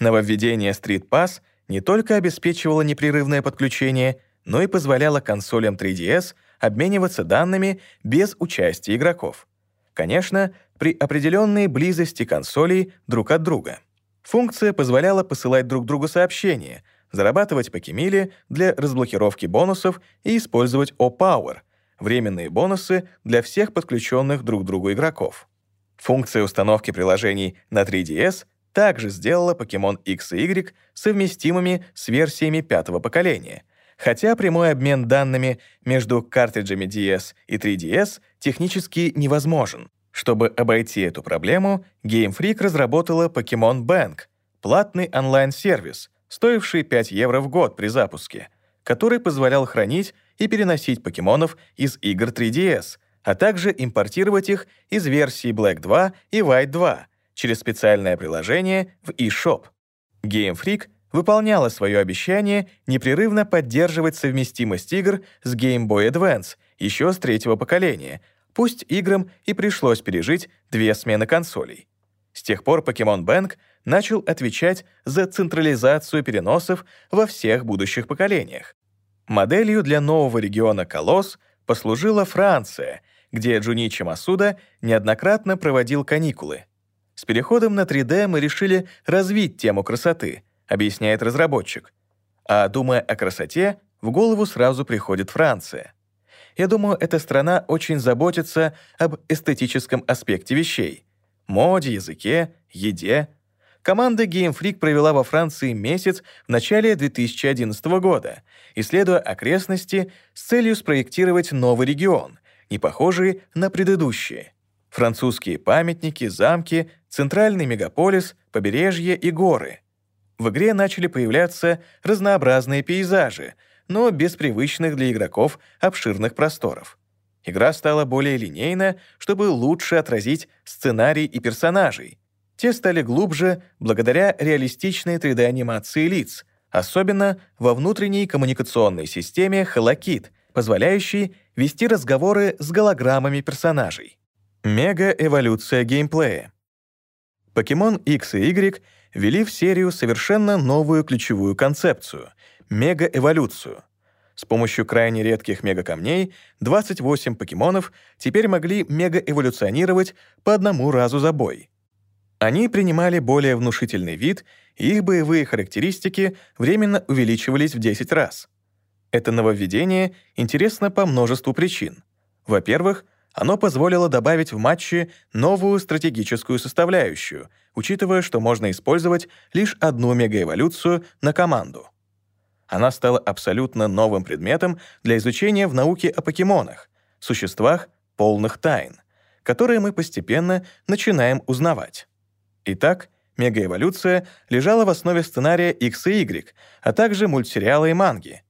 Нововведение Street Pass не только обеспечивало непрерывное подключение, но и позволяло консолям 3DS обмениваться данными без участия игроков. Конечно, при определенной близости консолей друг от друга. Функция позволяла посылать друг другу сообщения, зарабатывать покемили для разблокировки бонусов и использовать O-Power — временные бонусы для всех подключенных друг к другу игроков. Функция установки приложений на 3DS также сделала Pokemon X и Y совместимыми с версиями пятого поколения, хотя прямой обмен данными между картриджами DS и 3DS технически невозможен. Чтобы обойти эту проблему, Game Freak разработала Pokemon Bank — платный онлайн-сервис, стоивший 5 евро в год при запуске, который позволял хранить и переносить покемонов из игр 3DS, а также импортировать их из версии Black 2 и White 2 через специальное приложение в eShop. Game Freak выполняла свое обещание непрерывно поддерживать совместимость игр с Game Boy Advance еще с третьего поколения, пусть играм и пришлось пережить две смены консолей. С тех пор Pokemon Bank начал отвечать за централизацию переносов во всех будущих поколениях, Моделью для нового региона Колосс послужила Франция, где Джуничи Масуда неоднократно проводил каникулы. С переходом на 3D мы решили развить тему красоты, объясняет разработчик. А думая о красоте, в голову сразу приходит Франция. Я думаю, эта страна очень заботится об эстетическом аспекте вещей — моде, языке, еде. Команда Game Freak провела во Франции месяц в начале 2011 года, исследуя окрестности с целью спроектировать новый регион, не похожий на предыдущие. Французские памятники, замки, центральный мегаполис, побережье и горы. В игре начали появляться разнообразные пейзажи, но без привычных для игроков обширных просторов. Игра стала более линейна, чтобы лучше отразить сценарий и персонажей. Те стали глубже благодаря реалистичной 3D-анимации лиц, особенно во внутренней коммуникационной системе HoloKit, позволяющей вести разговоры с голограммами персонажей. Мега-эволюция геймплея. Покемон X и Y ввели в серию совершенно новую ключевую концепцию — мега-эволюцию. С помощью крайне редких мегакамней 28 покемонов теперь могли мегаэволюционировать по одному разу за бой. Они принимали более внушительный вид, их боевые характеристики временно увеличивались в 10 раз. Это нововведение интересно по множеству причин. Во-первых, оно позволило добавить в матчи новую стратегическую составляющую, учитывая, что можно использовать лишь одну мегаэволюцию на команду. Она стала абсолютно новым предметом для изучения в науке о покемонах, существах полных тайн, которые мы постепенно начинаем узнавать. Итак, мегаэволюция лежала в основе сценария X и Y, а также мультсериала и манги.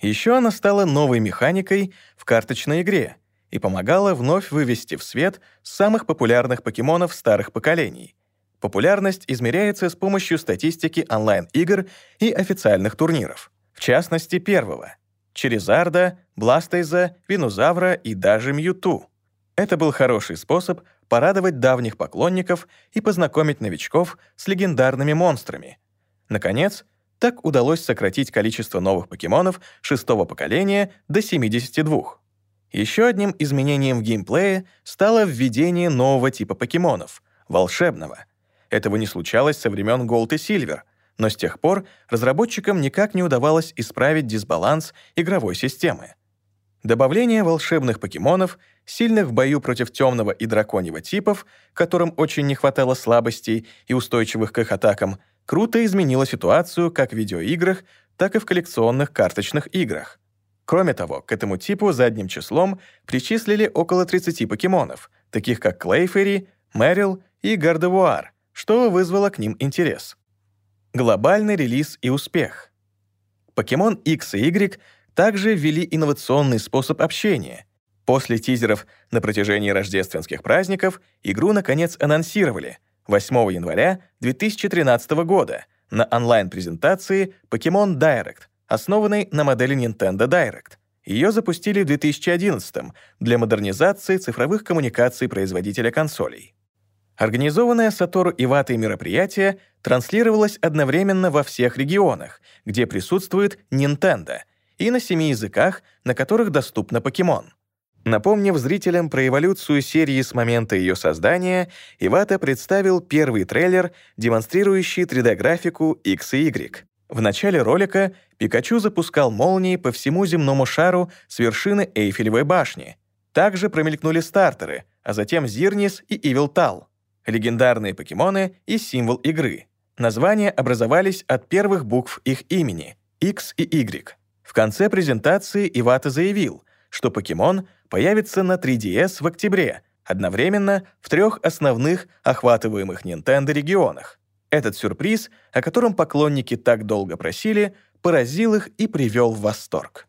Еще она стала новой механикой в карточной игре — и помогала вновь вывести в свет самых популярных покемонов старых поколений. Популярность измеряется с помощью статистики онлайн-игр и официальных турниров. В частности, первого — Черезарда, Бластейза, Винозавра и даже Мьюту. Это был хороший способ порадовать давних поклонников и познакомить новичков с легендарными монстрами. Наконец, так удалось сократить количество новых покемонов шестого поколения до 72. Еще одним изменением в геймплее стало введение нового типа покемонов — волшебного. Этого не случалось со времен Gold и Silver, но с тех пор разработчикам никак не удавалось исправить дисбаланс игровой системы. Добавление волшебных покемонов, сильных в бою против темного и драконьего типов, которым очень не хватало слабостей и устойчивых к их атакам, круто изменило ситуацию как в видеоиграх, так и в коллекционных карточных играх. Кроме того, к этому типу задним числом причислили около 30 покемонов, таких как Клейфери, Мэрил и Гардевуар, что вызвало к ним интерес. Глобальный релиз и успех. Покемон X и Y также ввели инновационный способ общения. После тизеров на протяжении рождественских праздников игру наконец анонсировали 8 января 2013 года на онлайн-презентации Pokemon Direct — основанной на модели Nintendo Direct. Ее запустили в 2011 для модернизации цифровых коммуникаций производителя консолей. Организованное Сатору Иватой мероприятие транслировалось одновременно во всех регионах, где присутствует Nintendo, и на семи языках, на которых доступно покемон. Напомнив зрителям про эволюцию серии с момента ее создания, Ивата представил первый трейлер, демонстрирующий 3D-графику X и Y. В начале ролика Пикачу запускал молнии по всему земному шару с вершины Эйфелевой башни. Также промелькнули стартеры, а затем Зирнис и Ивилтал, легендарные покемоны и символ игры. Названия образовались от первых букв их имени — X и Y. В конце презентации Ивата заявил, что покемон появится на 3DS в октябре, одновременно в трех основных охватываемых Nintendo регионах. Этот сюрприз, о котором поклонники так долго просили, поразил их и привел в восторг.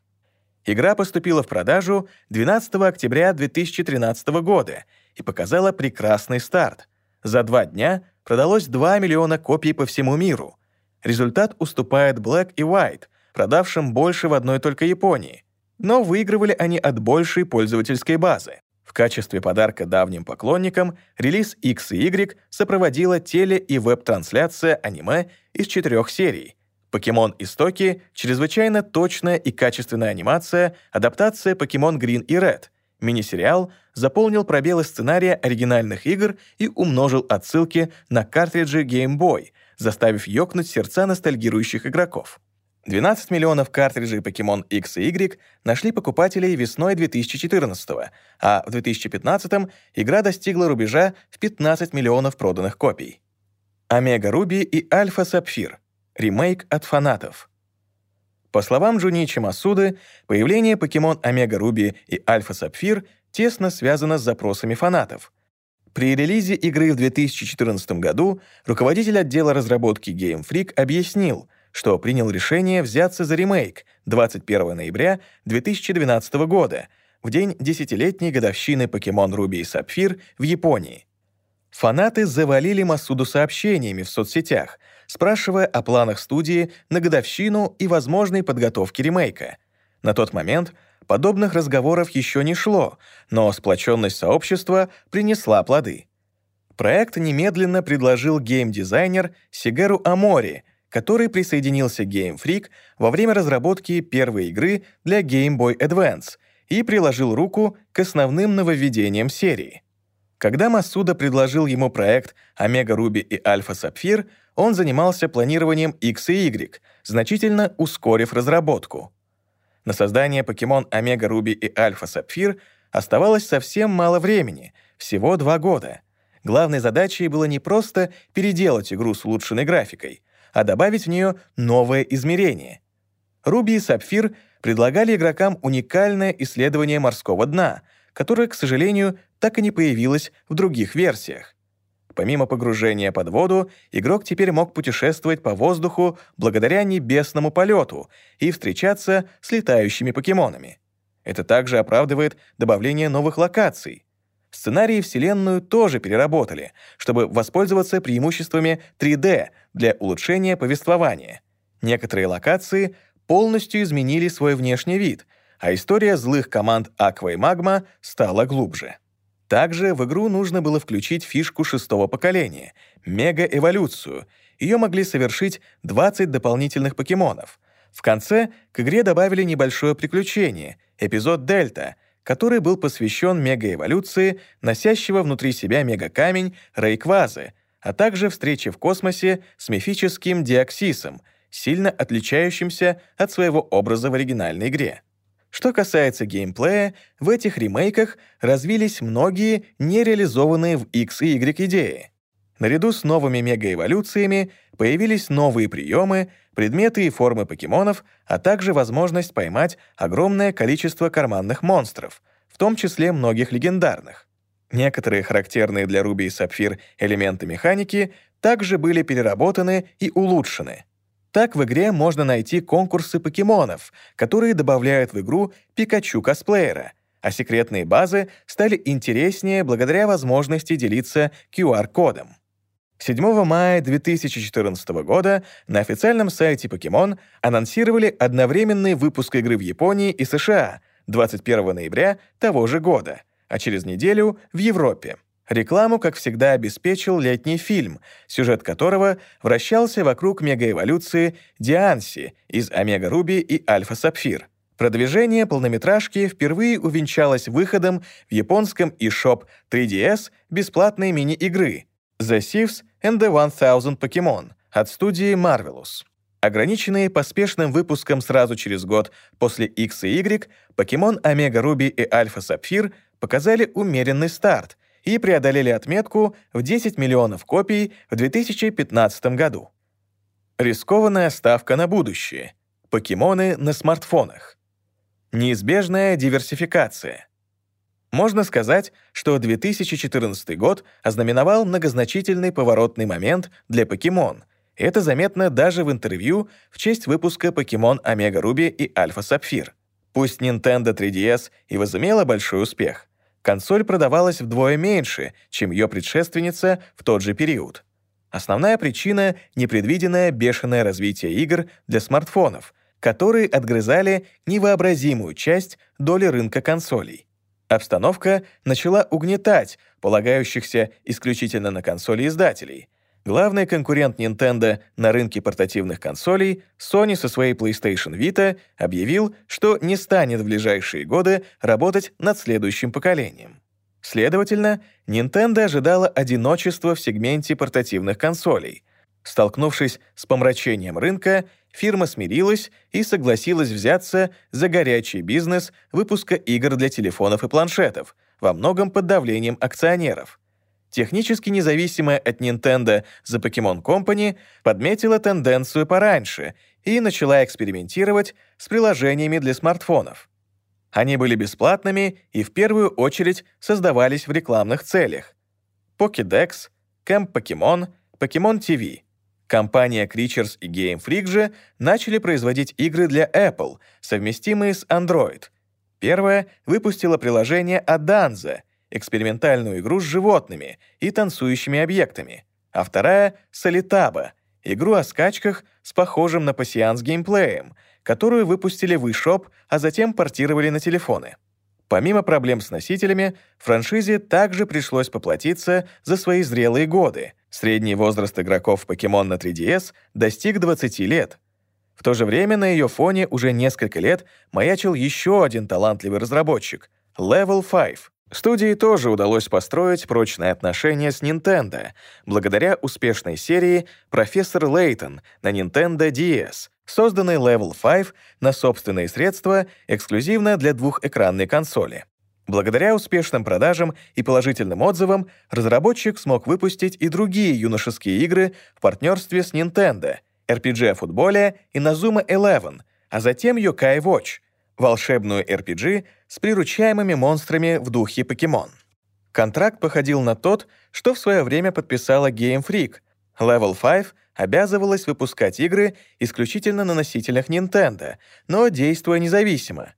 Игра поступила в продажу 12 октября 2013 года и показала прекрасный старт. За два дня продалось 2 миллиона копий по всему миру. Результат уступает Black и White, продавшим больше в одной только Японии. Но выигрывали они от большей пользовательской базы. В качестве подарка давним поклонникам релиз X и Y сопроводила теле- и веб-трансляция аниме из четырех серий. «Покемон Истоки» — чрезвычайно точная и качественная анимация, адаптация «Покемон Green и Red». Мини-сериал заполнил пробелы сценария оригинальных игр и умножил отсылки на картриджи Game Boy, заставив ёкнуть сердца ностальгирующих игроков. 12 миллионов картриджей Pokemon X и Y нашли покупателей весной 2014 а в 2015 игра достигла рубежа в 15 миллионов проданных копий. Омега Руби и Альфа Сапфир. Ремейк от фанатов. По словам Джуничи Масуды, появление Pokemon Омега Руби и Альфа Сапфир тесно связано с запросами фанатов. При релизе игры в 2014 году руководитель отдела разработки Game Freak объяснил — что принял решение взяться за ремейк 21 ноября 2012 года, в день десятилетней годовщины Pokemon Ruby и Sapphire в Японии. Фанаты завалили Масуду сообщениями в соцсетях, спрашивая о планах студии на годовщину и возможной подготовке ремейка. На тот момент подобных разговоров еще не шло, но сплоченность сообщества принесла плоды. Проект немедленно предложил геймдизайнер Сигеру Амори, который присоединился Game Freak во время разработки первой игры для Game Boy Advance и приложил руку к основным нововведениям серии. Когда Масуда предложил ему проект Омега Руби и Альфа Сапфир, он занимался планированием X и Y, значительно ускорив разработку. На создание Покемон Омега Руби и Альфа Сапфир оставалось совсем мало времени, всего два года. Главной задачей было не просто переделать игру с улучшенной графикой, а добавить в нее новое измерение. Руби и Сапфир предлагали игрокам уникальное исследование морского дна — которая, к сожалению, так и не появилась в других версиях. Помимо погружения под воду, игрок теперь мог путешествовать по воздуху благодаря небесному полету и встречаться с летающими покемонами. Это также оправдывает добавление новых локаций. Сценарии Вселенную тоже переработали, чтобы воспользоваться преимуществами 3D для улучшения повествования. Некоторые локации полностью изменили свой внешний вид — а история злых команд Aqua и Magma стала глубже. Также в игру нужно было включить фишку шестого поколения — мега-эволюцию. Ее могли совершить 20 дополнительных покемонов. В конце к игре добавили небольшое приключение — эпизод «Дельта», который был посвящен мега-эволюции, носящего внутри себя мегакамень Рейквазы, а также встрече в космосе с мифическим Диоксисом, сильно отличающимся от своего образа в оригинальной игре. Что касается геймплея, в этих ремейках развились многие нереализованные в X и Y идеи. Наряду с новыми мегаэволюциями появились новые приемы, предметы и формы покемонов, а также возможность поймать огромное количество карманных монстров, в том числе многих легендарных. Некоторые характерные для Руби и Сапфир элементы механики также были переработаны и улучшены — так в игре можно найти конкурсы покемонов, которые добавляют в игру Пикачу-косплеера, а секретные базы стали интереснее благодаря возможности делиться QR-кодом. 7 мая 2014 года на официальном сайте Покемон анонсировали одновременный выпуск игры в Японии и США 21 ноября того же года, а через неделю — в Европе. Рекламу, как всегда, обеспечил летний фильм, сюжет которого вращался вокруг мегаэволюции Дианси из Омега Руби и Альфа Сапфир. Продвижение полнометражки впервые увенчалось выходом в японском eShop 3DS бесплатной мини-игры The Thieves and the 1000 Pokemon от студии Marvelous. Ограниченные поспешным выпуском сразу через год после X и Y, Покемон Омега Руби и Альфа Сапфир показали умеренный старт — и преодолели отметку в 10 миллионов копий в 2015 году. Рискованная ставка на будущее. Покемоны на смартфонах. Неизбежная диверсификация. Можно сказать, что 2014 год ознаменовал многозначительный поворотный момент для Покемон. Это заметно даже в интервью в честь выпуска Покемон Омега Руби и Альфа Сапфир. Пусть Nintendo 3DS и возымела большой успех, консоль продавалась вдвое меньше, чем ее предшественница в тот же период. Основная причина — непредвиденное бешеное развитие игр для смартфонов, которые отгрызали невообразимую часть доли рынка консолей. Обстановка начала угнетать полагающихся исключительно на консоли издателей — Главный конкурент Nintendo на рынке портативных консолей, Sony со своей PlayStation Vita объявил, что не станет в ближайшие годы работать над следующим поколением. Следовательно, Nintendo ожидала одиночества в сегменте портативных консолей. Столкнувшись с помрачением рынка, фирма смирилась и согласилась взяться за горячий бизнес выпуска игр для телефонов и планшетов, во многом под давлением акционеров — Технически независимая от Nintendo The Pokemon Company подметила тенденцию пораньше и начала экспериментировать с приложениями для смартфонов. Они были бесплатными и в первую очередь создавались в рекламных целях. Pokédex, Camp Pokemon, Pokemon TV. Компания Creatures и Game Freak же начали производить игры для Apple, совместимые с Android. Первая выпустила приложение Adanza —— экспериментальную игру с животными и танцующими объектами, а вторая — Солитаба — игру о скачках с похожим на пассианс геймплеем, которую выпустили в eShop, а затем портировали на телефоны. Помимо проблем с носителями, франшизе также пришлось поплатиться за свои зрелые годы. Средний возраст игроков Pokemon на 3DS достиг 20 лет. В то же время на ее фоне уже несколько лет маячил еще один талантливый разработчик — Level 5. Студии тоже удалось построить прочные отношения с Nintendo благодаря успешной серии «Профессор Лейтон» на Nintendo DS, созданной Level 5 на собственные средства эксклюзивно для двухэкранной консоли. Благодаря успешным продажам и положительным отзывам разработчик смог выпустить и другие юношеские игры в партнерстве с Nintendo, RPG о футболе и Nazuma Eleven, а затем Yokai Watch — волшебную RPG с приручаемыми монстрами в духе покемон. Контракт походил на тот, что в свое время подписала Game Freak. Level 5 обязывалась выпускать игры исключительно на носителях Nintendo, но действуя независимо.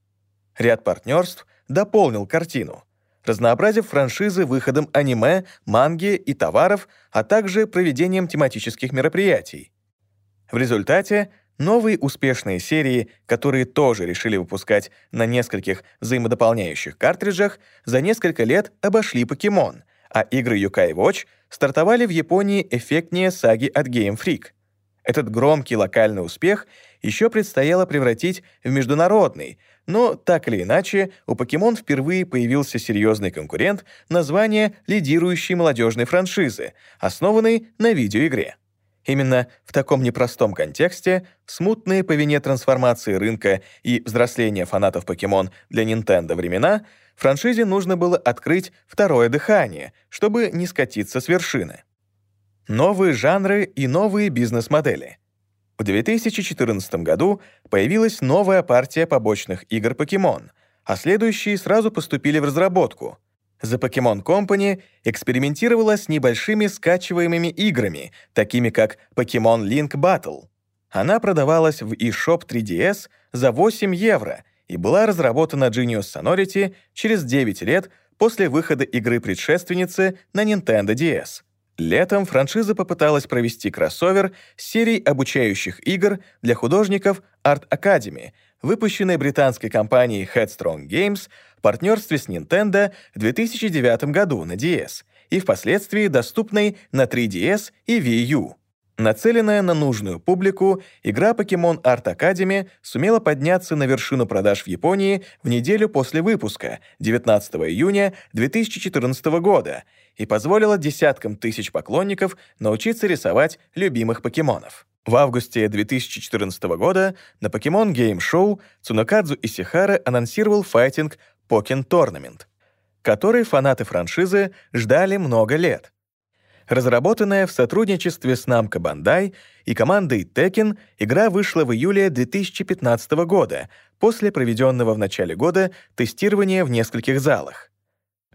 Ряд партнерств дополнил картину, разнообразив франшизы выходом аниме, манги и товаров, а также проведением тематических мероприятий. В результате Новые успешные серии, которые тоже решили выпускать на нескольких взаимодополняющих картриджах, за несколько лет обошли Покемон, а игры Yokai Watch стартовали в Японии эффектнее саги от Game Freak. Этот громкий локальный успех еще предстояло превратить в международный, но так или иначе у Покемон впервые появился серьезный конкурент название лидирующей молодежной франшизы, основанной на видеоигре. Именно в таком непростом контексте, смутные по вине трансформации рынка и взросления фанатов покемон для Nintendo времена, франшизе нужно было открыть второе дыхание, чтобы не скатиться с вершины. Новые жанры и новые бизнес-модели. В 2014 году появилась новая партия побочных игр Покемон, а следующие сразу поступили в разработку — The Pokemon Company экспериментировала с небольшими скачиваемыми играми, такими как Pokemon Link Battle. Она продавалась в eShop 3DS за 8 евро и была разработана Genius Sonority через 9 лет после выхода игры-предшественницы на Nintendo DS. Летом франшиза попыталась провести кроссовер с серией обучающих игр для художников Art Academy, выпущенной британской компанией Headstrong Games в партнерстве с Nintendo в 2009 году на DS и впоследствии доступной на 3DS и Wii U. Нацеленная на нужную публику, игра Pokemon Art Academy сумела подняться на вершину продаж в Японии в неделю после выпуска, 19 июня 2014 года, и позволила десяткам тысяч поклонников научиться рисовать любимых покемонов. В августе 2014 года на Pokemon Game Show Цунокадзу Исихара анонсировал файтинг Pokken Tournament, который фанаты франшизы ждали много лет. Разработанная в сотрудничестве с Namco Bandai и командой Tekken, игра вышла в июле 2015 года после проведенного в начале года тестирования в нескольких залах.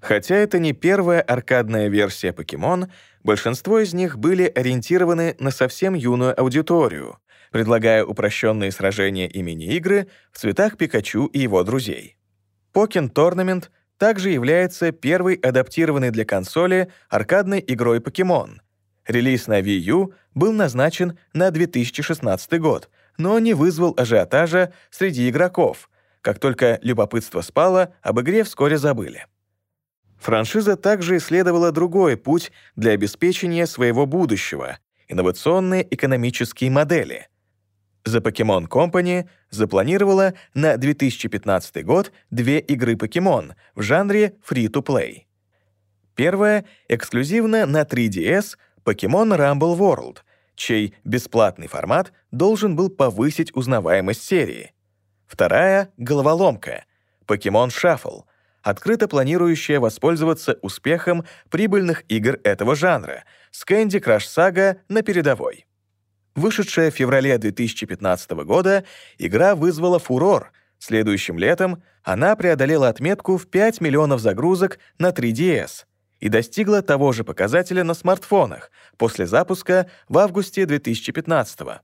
Хотя это не первая аркадная версия Pokemon, большинство из них были ориентированы на совсем юную аудиторию, предлагая упрощенные сражения и мини-игры в цветах Пикачу и его друзей. Pokken Tournament также является первой адаптированной для консоли аркадной игрой Pokemon. Релиз на Wii U был назначен на 2016 год, но не вызвал ажиотажа среди игроков. Как только любопытство спало, об игре вскоре забыли. Франшиза также исследовала другой путь для обеспечения своего будущего — инновационные экономические модели. The Pokemon Company запланировала на 2015 год две игры Pokemon в жанре Free-to-Play. Первая — эксклюзивно на 3DS Pokemon Rumble World, чей бесплатный формат должен был повысить узнаваемость серии. Вторая — головоломка — Pokemon Shuffle — открыто планирующая воспользоваться успехом прибыльных игр этого жанра с Candy Crush Saga на передовой. Вышедшая в феврале 2015 года, игра вызвала фурор. Следующим летом она преодолела отметку в 5 миллионов загрузок на 3DS и достигла того же показателя на смартфонах после запуска в августе 2015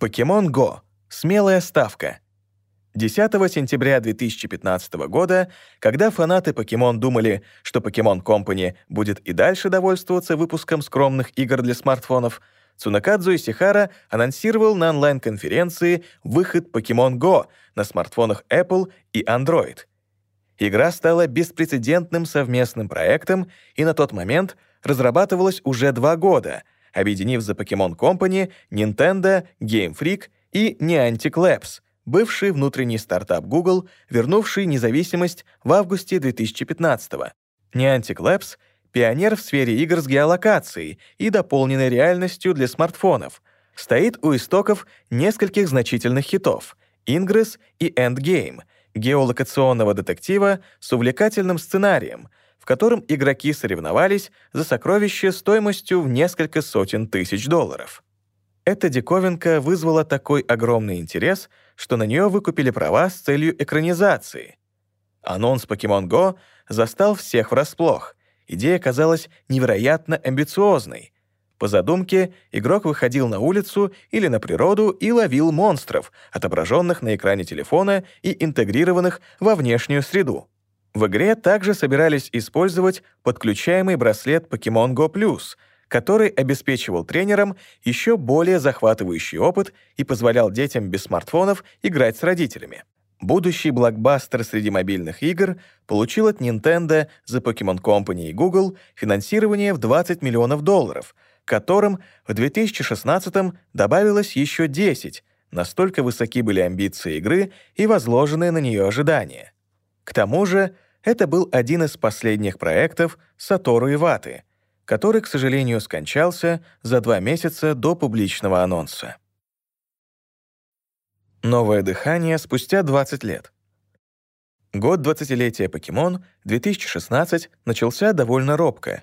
Pokemon Go — смелая ставка — 10 сентября 2015 года, когда фанаты Pokemon думали, что Pokemon Company будет и дальше довольствоваться выпуском скромных игр для смартфонов, Цунакадзу Исихара анонсировал на онлайн-конференции выход Pokemon Go на смартфонах Apple и Android. Игра стала беспрецедентным совместным проектом и на тот момент разрабатывалась уже два года, объединив за Pokemon Company, Nintendo, Game Freak и Niantic Labs — бывший внутренний стартап Google, вернувший независимость в августе 2015-го. Niantic Labs — пионер в сфере игр с геолокацией и дополненной реальностью для смартфонов, стоит у истоков нескольких значительных хитов — Ingress и Endgame — геолокационного детектива с увлекательным сценарием, в котором игроки соревновались за сокровище стоимостью в несколько сотен тысяч долларов. Эта диковинка вызвала такой огромный интерес, что на нее выкупили права с целью экранизации. Анонс Pokemon Go застал всех врасплох. Идея казалась невероятно амбициозной. По задумке, игрок выходил на улицу или на природу и ловил монстров, отображенных на экране телефона и интегрированных во внешнюю среду. В игре также собирались использовать подключаемый браслет Pokemon Go Plus — который обеспечивал тренерам еще более захватывающий опыт и позволял детям без смартфонов играть с родителями. Будущий блокбастер среди мобильных игр получил от Nintendo, The Pokemon Company и Google финансирование в 20 миллионов долларов, которым в 2016 добавилось еще 10, настолько высоки были амбиции игры и возложенные на нее ожидания. К тому же, это был один из последних проектов Сатору Иваты — который, к сожалению, скончался за два месяца до публичного анонса. Новое дыхание спустя 20 лет. Год 20-летия Покемон 2016 начался довольно робко.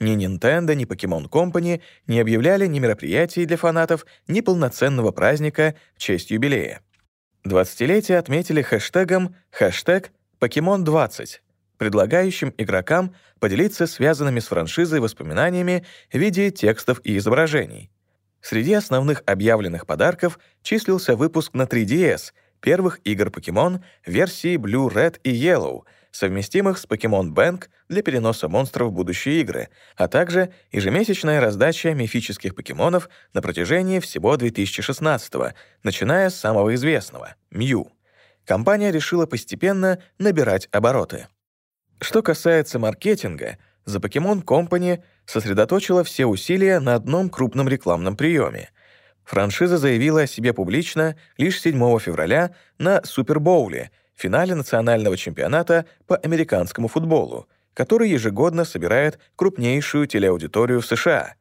Ни Nintendo, ни Pokemon Company не объявляли ни мероприятий для фанатов, ни полноценного праздника в честь юбилея. 20-летие отметили хэштегом хэштег «Покемон20», предлагающим игрокам поделиться связанными с франшизой воспоминаниями в виде текстов и изображений. Среди основных объявленных подарков числился выпуск на 3DS первых игр Pokemon версии Blue, Red и Yellow, совместимых с Pokemon Bank для переноса монстров в будущие игры, а также ежемесячная раздача мифических покемонов на протяжении всего 2016 начиная с самого известного — Мью. Компания решила постепенно набирать обороты. Что касается маркетинга, The Pokemon Company сосредоточила все усилия на одном крупном рекламном приеме. Франшиза заявила о себе публично лишь 7 февраля на Супербоуле, финале национального чемпионата по американскому футболу, который ежегодно собирает крупнейшую телеаудиторию в США.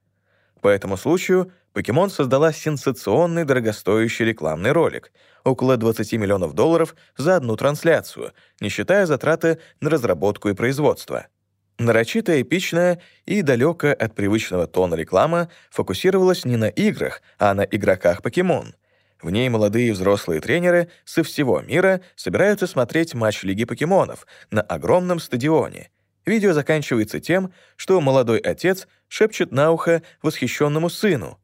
По этому случаю Покемон создала сенсационный дорогостоящий рекламный ролик — около 20 миллионов долларов за одну трансляцию, не считая затраты на разработку и производство. Нарочито эпичная и далекая от привычного тона реклама фокусировалась не на играх, а на игроках покемон. В ней молодые и взрослые тренеры со всего мира собираются смотреть матч Лиги покемонов на огромном стадионе — Видео заканчивается тем, что молодой отец шепчет на ухо восхищенному сыну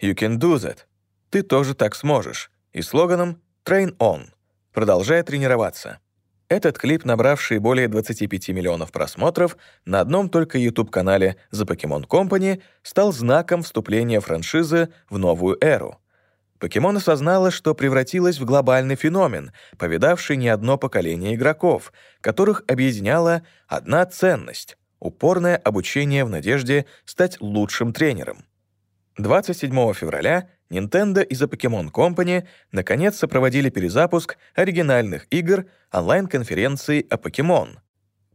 «You can do that» — «Ты тоже так сможешь» и слоганом «Train on» — «Продолжай тренироваться». Этот клип, набравший более 25 миллионов просмотров на одном только YouTube-канале The Pokemon Company, стал знаком вступления франшизы в новую эру. Покемон осознала, что превратилась в глобальный феномен, повидавший не одно поколение игроков, которых объединяла одна ценность — упорное обучение в надежде стать лучшим тренером. 27 февраля Nintendo и The Pokemon Company наконец сопроводили перезапуск оригинальных игр онлайн-конференции о Покемон.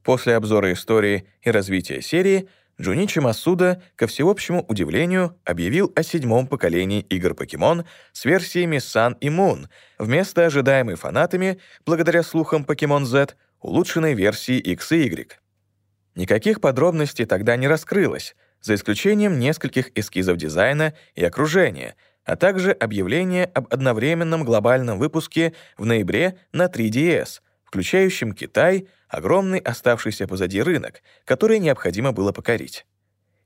После обзора истории и развития серии Джуничи Масуда, ко всеобщему удивлению, объявил о седьмом поколении игр Покемон с версиями Sun и Moon вместо ожидаемой фанатами, благодаря слухам Покемон Z, улучшенной версии X и Y. Никаких подробностей тогда не раскрылось, за исключением нескольких эскизов дизайна и окружения, а также объявления об одновременном глобальном выпуске в ноябре на 3DS, включающем Китай, огромный оставшийся позади рынок, который необходимо было покорить.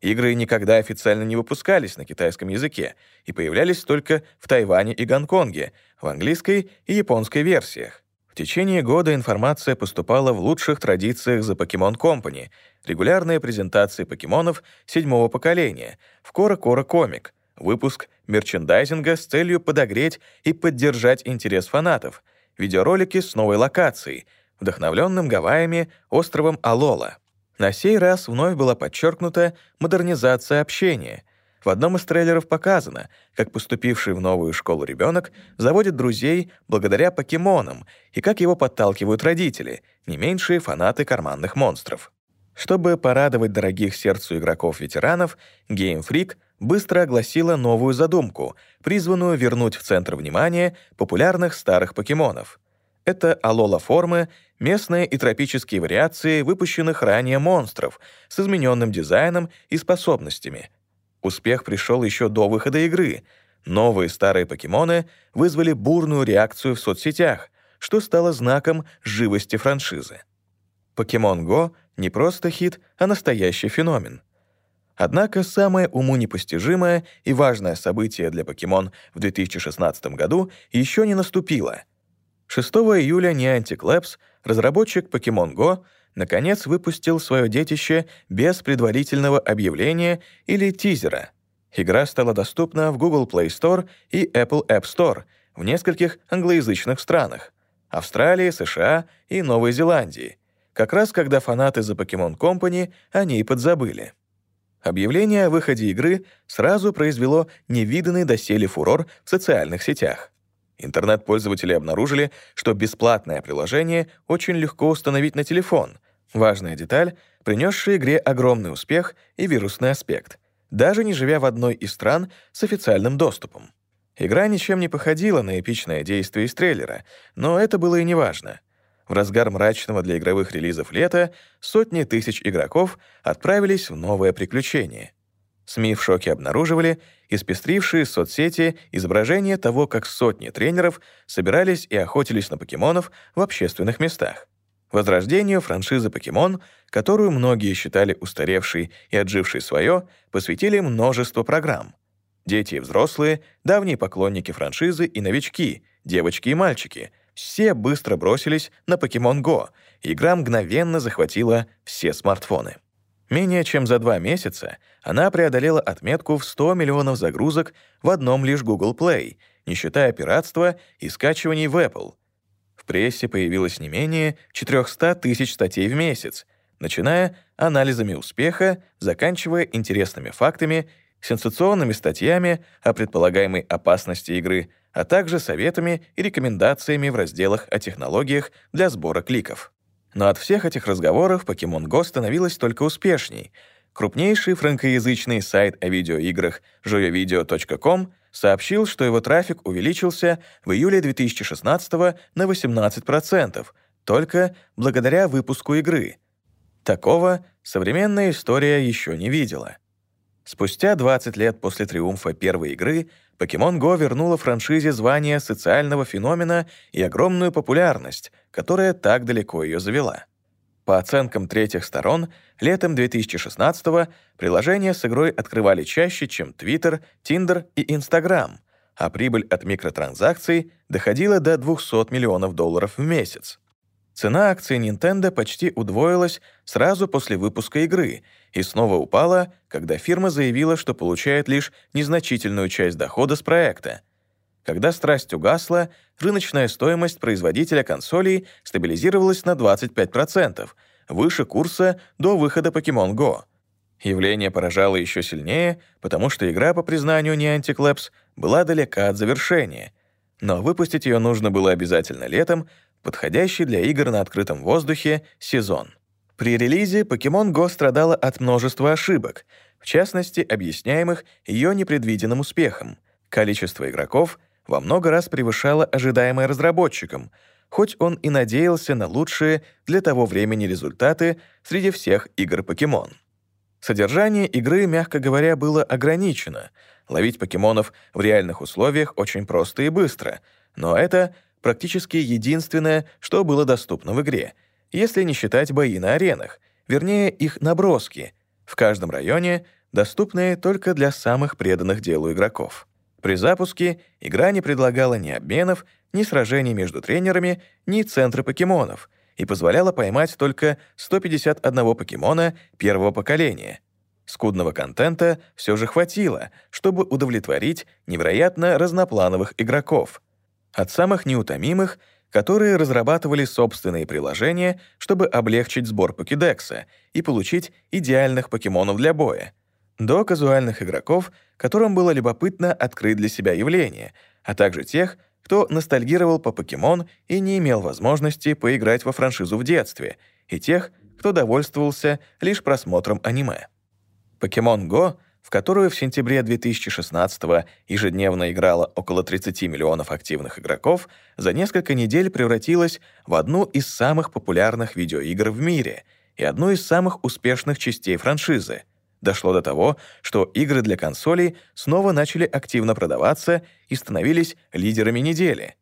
Игры никогда официально не выпускались на китайском языке и появлялись только в Тайване и Гонконге, в английской и японской версиях. В течение года информация поступала в лучших традициях за Pokemon Company, регулярные презентации покемонов седьмого поколения, в Кора Кора Комик, выпуск мерчендайзинга с целью подогреть и поддержать интерес фанатов, видеоролики с новой локацией, вдохновленным Гавайями островом Алола. На сей раз вновь была подчеркнута модернизация общения — в одном из трейлеров показано, как поступивший в новую школу ребенок заводит друзей благодаря покемонам и как его подталкивают родители, не меньшие фанаты карманных монстров. Чтобы порадовать дорогих сердцу игроков-ветеранов, Game Freak быстро огласила новую задумку, призванную вернуть в центр внимания популярных старых покемонов. Это алола-формы, местные и тропические вариации выпущенных ранее монстров с измененным дизайном и способностями — Успех пришел еще до выхода игры. Новые старые покемоны вызвали бурную реакцию в соцсетях, что стало знаком живости франшизы. Pokemon Go — не просто хит, а настоящий феномен. Однако самое уму непостижимое и важное событие для Pokemon в 2016 году еще не наступило. 6 июля Niantic Labs, разработчик Pokemon Go, наконец выпустил свое детище без предварительного объявления или тизера. Игра стала доступна в Google Play Store и Apple App Store в нескольких англоязычных странах — Австралии, США и Новой Зеландии, как раз когда фанаты The Pokemon Company о ней подзабыли. Объявление о выходе игры сразу произвело невиданный доселе фурор в социальных сетях. Интернет-пользователи обнаружили, что бесплатное приложение очень легко установить на телефон. Важная деталь, принесшая игре огромный успех и вирусный аспект, даже не живя в одной из стран с официальным доступом. Игра ничем не походила на эпичное действие из трейлера, но это было и неважно. В разгар мрачного для игровых релизов лета сотни тысяч игроков отправились в новое приключение — СМИ в шоке обнаруживали испестрившие соцсети изображения того, как сотни тренеров собирались и охотились на покемонов в общественных местах. Возрождению франшизы «Покемон», которую многие считали устаревшей и отжившей свое, посвятили множество программ. Дети и взрослые, давние поклонники франшизы и новички, девочки и мальчики — все быстро бросились на Pokemon Go, игра мгновенно захватила все смартфоны. Менее чем за два месяца она преодолела отметку в 100 миллионов загрузок в одном лишь Google Play, не считая пиратства и скачиваний в Apple. В прессе появилось не менее 400 тысяч статей в месяц, начиная анализами успеха, заканчивая интересными фактами, сенсационными статьями о предполагаемой опасности игры, а также советами и рекомендациями в разделах о технологиях для сбора кликов. Но от всех этих разговоров Pokemon Go становилось только успешней. Крупнейший франкоязычный сайт о видеоиграх joyovideo.com сообщил, что его трафик увеличился в июле 2016 на 18%, только благодаря выпуску игры. Такого современная история еще не видела. Спустя 20 лет после триумфа первой игры Pokemon Go вернула франшизе звание социального феномена и огромную популярность, которая так далеко ее завела. По оценкам третьих сторон, летом 2016-го приложения с игрой открывали чаще, чем Twitter, Tinder и Instagram, а прибыль от микротранзакций доходила до 200 миллионов долларов в месяц. Цена акций Nintendo почти удвоилась сразу после выпуска игры и снова упала, когда фирма заявила, что получает лишь незначительную часть дохода с проекта. Когда страсть угасла, рыночная стоимость производителя консолей стабилизировалась на 25%, выше курса до выхода Pokemon Go. Явление поражало еще сильнее, потому что игра, по признанию Niantic Labs, была далека от завершения. Но выпустить ее нужно было обязательно летом, подходящий для игр на открытом воздухе сезон. При релизе Pokemon Go страдала от множества ошибок, в частности, объясняемых ее непредвиденным успехом. Количество игроков во много раз превышало ожидаемое разработчиком, хоть он и надеялся на лучшие для того времени результаты среди всех игр Pokemon. Содержание игры, мягко говоря, было ограничено. Ловить покемонов в реальных условиях очень просто и быстро, но это практически единственное, что было доступно в игре, если не считать бои на аренах, вернее, их наброски, в каждом районе доступные только для самых преданных делу игроков. При запуске игра не предлагала ни обменов, ни сражений между тренерами, ни центры покемонов и позволяла поймать только 151 покемона первого поколения. Скудного контента все же хватило, чтобы удовлетворить невероятно разноплановых игроков. От самых неутомимых — которые разрабатывали собственные приложения, чтобы облегчить сбор покедекса и получить идеальных покемонов для боя, до казуальных игроков, которым было любопытно открыть для себя явление, а также тех, кто ностальгировал по покемон и не имел возможности поиграть во франшизу в детстве, и тех, кто довольствовался лишь просмотром аниме. Покемон Go — в которую в сентябре 2016 ежедневно играло около 30 миллионов активных игроков, за несколько недель превратилась в одну из самых популярных видеоигр в мире и одну из самых успешных частей франшизы. Дошло до того, что игры для консолей снова начали активно продаваться и становились лидерами недели.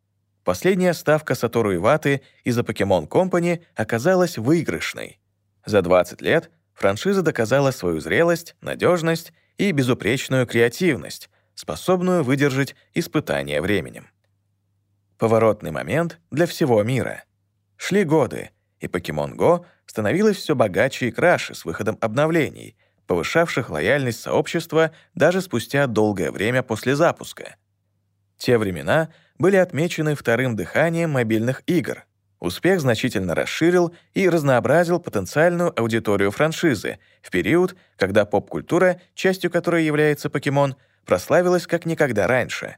Последняя ставка Сатору Иваты из-за Pokemon Company оказалась выигрышной. За 20 лет франшиза доказала свою зрелость, надежность и безупречную креативность, способную выдержать испытания временем. Поворотный момент для всего мира. Шли годы, и Pokemon Go становилась все богаче и краше с выходом обновлений, повышавших лояльность сообщества даже спустя долгое время после запуска. Те времена были отмечены вторым дыханием мобильных игр, Успех значительно расширил и разнообразил потенциальную аудиторию франшизы в период, когда поп-культура, частью которой является покемон, прославилась как никогда раньше.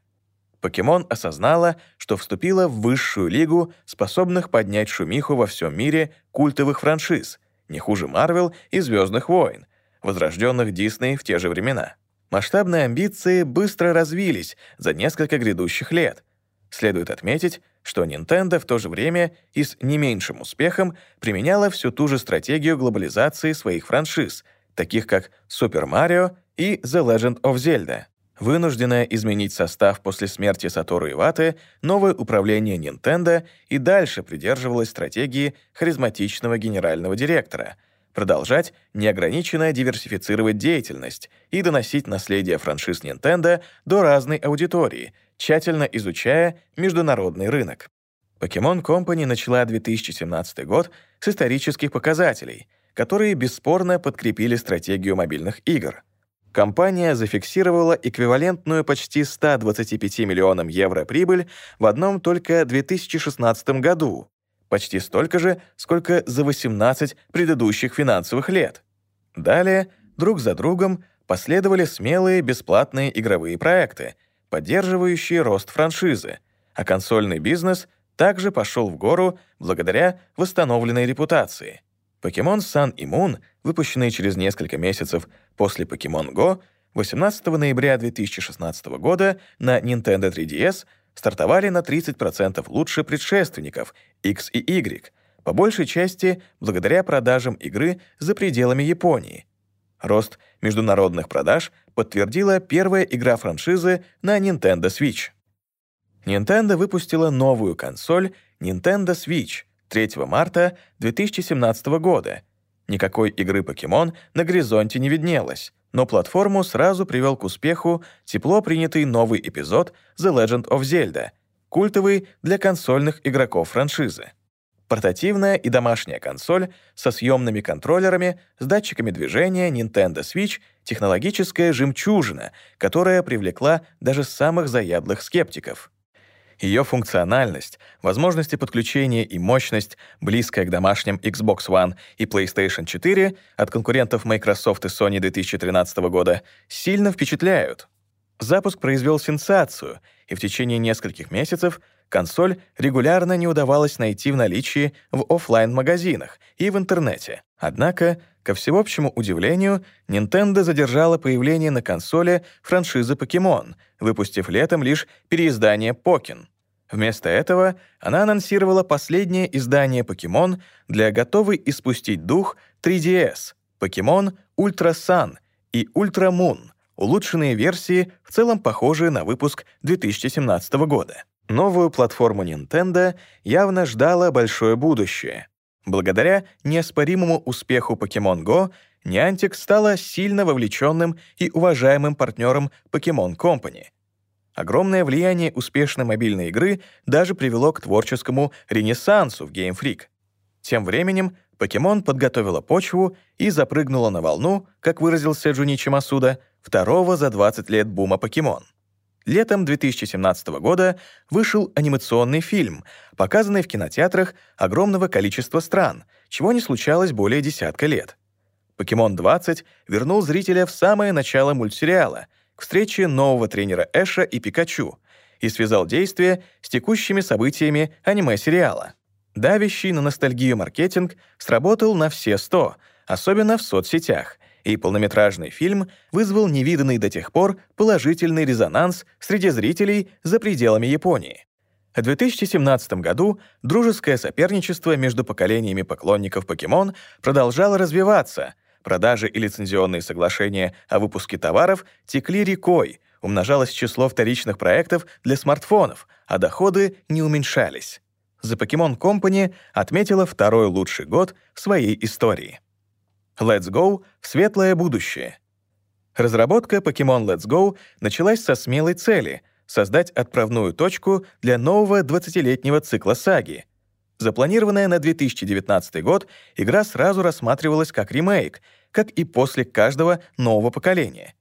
Покемон осознала, что вступила в высшую лигу способных поднять шумиху во всем мире культовых франшиз, не хуже Марвел и Звездных войн, возрожденных Дисней в те же времена. Масштабные амбиции быстро развились за несколько грядущих лет. Следует отметить, что Nintendo в то же время и с не меньшим успехом применяла всю ту же стратегию глобализации своих франшиз, таких как Super Mario и The Legend of Zelda. Вынужденная изменить состав после смерти Сатору Иваты, новое управление Nintendo и дальше придерживалось стратегии харизматичного генерального директора — продолжать неограниченно диверсифицировать деятельность и доносить наследие франшиз Nintendo до разной аудитории — тщательно изучая международный рынок. Pokemon Company начала 2017 год с исторических показателей, которые бесспорно подкрепили стратегию мобильных игр. Компания зафиксировала эквивалентную почти 125 миллионам евро прибыль в одном только 2016 году, почти столько же, сколько за 18 предыдущих финансовых лет. Далее, друг за другом, последовали смелые бесплатные игровые проекты — поддерживающие рост франшизы, а консольный бизнес также пошел в гору благодаря восстановленной репутации. Pokemon Sun и Moon, выпущенные через несколько месяцев после Pokemon Go, 18 ноября 2016 года на Nintendo 3DS стартовали на 30% лучше предшественников X и Y, по большей части благодаря продажам игры за пределами Японии. Рост международных продаж подтвердила первая игра франшизы на Nintendo Switch. Nintendo выпустила новую консоль Nintendo Switch 3 марта 2017 года. Никакой игры Pokemon на горизонте не виднелось, но платформу сразу привел к успеху тепло принятый новый эпизод The Legend of Zelda, культовый для консольных игроков франшизы. Портативная и домашняя консоль со съемными контроллерами, с датчиками движения Nintendo Switch — технологическая жемчужина, которая привлекла даже самых заядлых скептиков. Ее функциональность, возможности подключения и мощность, близкая к домашним Xbox One и PlayStation 4 от конкурентов Microsoft и Sony 2013 года, сильно впечатляют. Запуск произвел сенсацию, и в течение нескольких месяцев консоль регулярно не удавалось найти в наличии в офлайн магазинах и в интернете. Однако, ко всеобщему удивлению, Nintendo задержала появление на консоли франшизы Pokemon, выпустив летом лишь переиздание Pokin. Вместо этого она анонсировала последнее издание Pokemon для готовой испустить дух 3DS — Pokemon Ultra Sun и Ultra Moon, улучшенные версии, в целом похожие на выпуск 2017 года. Новую платформу Nintendo явно ждало большое будущее. Благодаря неоспоримому успеху Pokemon Go, Niantic стала сильно вовлеченным и уважаемым партнером Pokemon Company. Огромное влияние успешной мобильной игры даже привело к творческому ренессансу в Game Freak. Тем временем Покемон подготовила почву и запрыгнула на волну, как выразился Джуничи Масуда, второго за 20 лет бума Покемон. Летом 2017 года вышел анимационный фильм, показанный в кинотеатрах огромного количества стран, чего не случалось более десятка лет. «Покемон 20» вернул зрителя в самое начало мультсериала, к встрече нового тренера Эша и Пикачу, и связал действие с текущими событиями аниме-сериала. Давящий на ностальгию маркетинг сработал на все сто, особенно в соцсетях, и полнометражный фильм вызвал невиданный до тех пор положительный резонанс среди зрителей за пределами Японии. В 2017 году дружеское соперничество между поколениями поклонников покемон продолжало развиваться, продажи и лицензионные соглашения о выпуске товаров текли рекой, умножалось число вторичных проектов для смартфонов, а доходы не уменьшались. The Pokemon Company отметила второй лучший год в своей истории. Let's Go светлое будущее. Разработка Pokemon Let's Go началась со смелой цели — создать отправную точку для нового 20-летнего цикла саги. Запланированная на 2019 год, игра сразу рассматривалась как ремейк, как и после каждого нового поколения.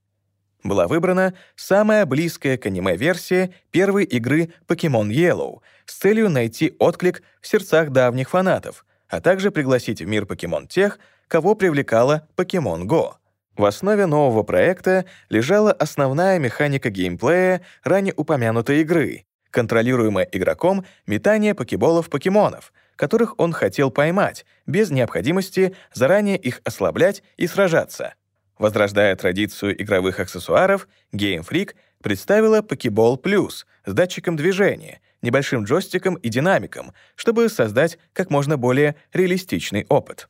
Была выбрана самая близкая к аниме-версия первой игры Pokemon Yellow с целью найти отклик в сердцах давних фанатов, а также пригласить в мир Pokemon тех, кого привлекала Pokemon Go. В основе нового проекта лежала основная механика геймплея ранее упомянутой игры, контролируемое игроком метание покеболов-покемонов, которых он хотел поймать, без необходимости заранее их ослаблять и сражаться. Возрождая традицию игровых аксессуаров, Game Freak представила Pokeball Plus с датчиком движения, небольшим джойстиком и динамиком, чтобы создать как можно более реалистичный опыт.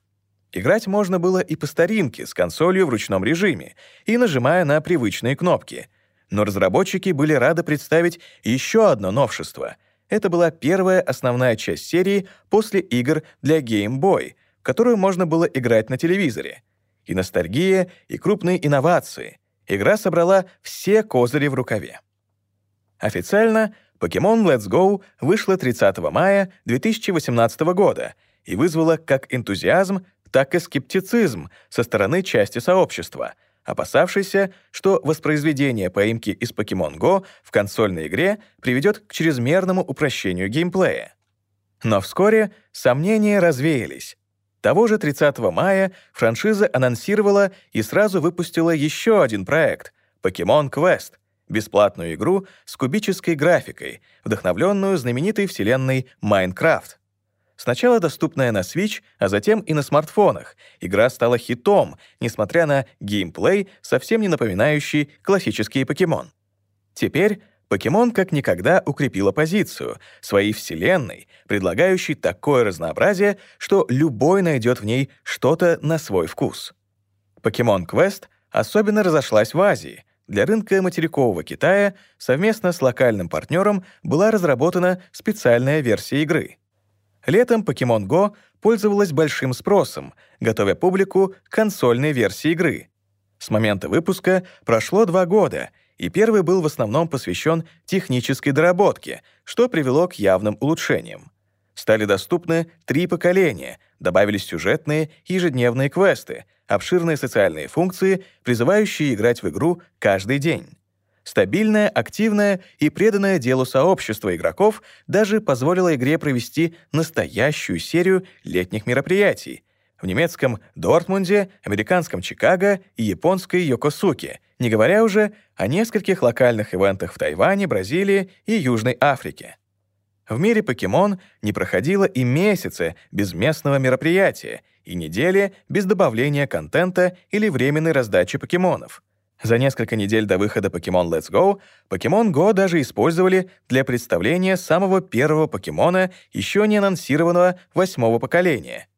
Играть можно было и по старинке, с консолью в ручном режиме, и нажимая на привычные кнопки. Но разработчики были рады представить еще одно новшество. Это была первая основная часть серии после игр для Game Boy, которую можно было играть на телевизоре. И ностальгия, и крупные инновации. Игра собрала все козыри в рукаве. Официально Pokemon Let's Go вышла 30 мая 2018 года и вызвала как энтузиазм, так и скептицизм со стороны части сообщества, опасавшейся, что воспроизведение поимки из Pokemon Go в консольной игре приведет к чрезмерному упрощению геймплея. Но вскоре сомнения развеялись. Того же 30 мая франшиза анонсировала и сразу выпустила еще один проект — Pokemon Quest — бесплатную игру с кубической графикой, вдохновленную знаменитой вселенной Minecraft. Сначала доступная на Switch, а затем и на смартфонах, игра стала хитом, несмотря на геймплей, совсем не напоминающий классические покемон. Теперь Покемон как никогда укрепила позицию своей вселенной, предлагающей такое разнообразие, что любой найдет в ней что-то на свой вкус. Покемон Quest особенно разошлась в Азии. Для рынка материкового Китая совместно с локальным партнером была разработана специальная версия игры. Летом Pokemon Go пользовалась большим спросом, готовя публику к консольной версии игры. С момента выпуска прошло два года, и первый был в основном посвящен технической доработке, что привело к явным улучшениям. Стали доступны три поколения, добавились сюжетные и ежедневные квесты, обширные социальные функции, призывающие играть в игру каждый день. Стабильное, активное и преданное делу сообщество игроков даже позволило игре провести настоящую серию летних мероприятий в немецком Дортмунде, американском Чикаго и японской Йокосуке, не говоря уже о нескольких локальных ивентах в Тайване, Бразилии и Южной Африке. В мире покемон не проходило и месяца без местного мероприятия, и недели без добавления контента или временной раздачи покемонов — за несколько недель до выхода Pokemon Let's Go Pokemon Go даже использовали для представления самого первого покемона, еще не анонсированного восьмого поколения.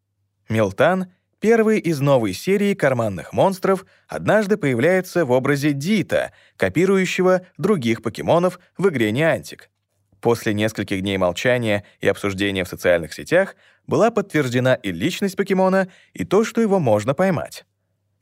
Мелтан, первый из новой серии карманных монстров, однажды появляется в образе Дита, копирующего других покемонов в игре Niantic. После нескольких дней молчания и обсуждения в социальных сетях была подтверждена и личность покемона, и то, что его можно поймать.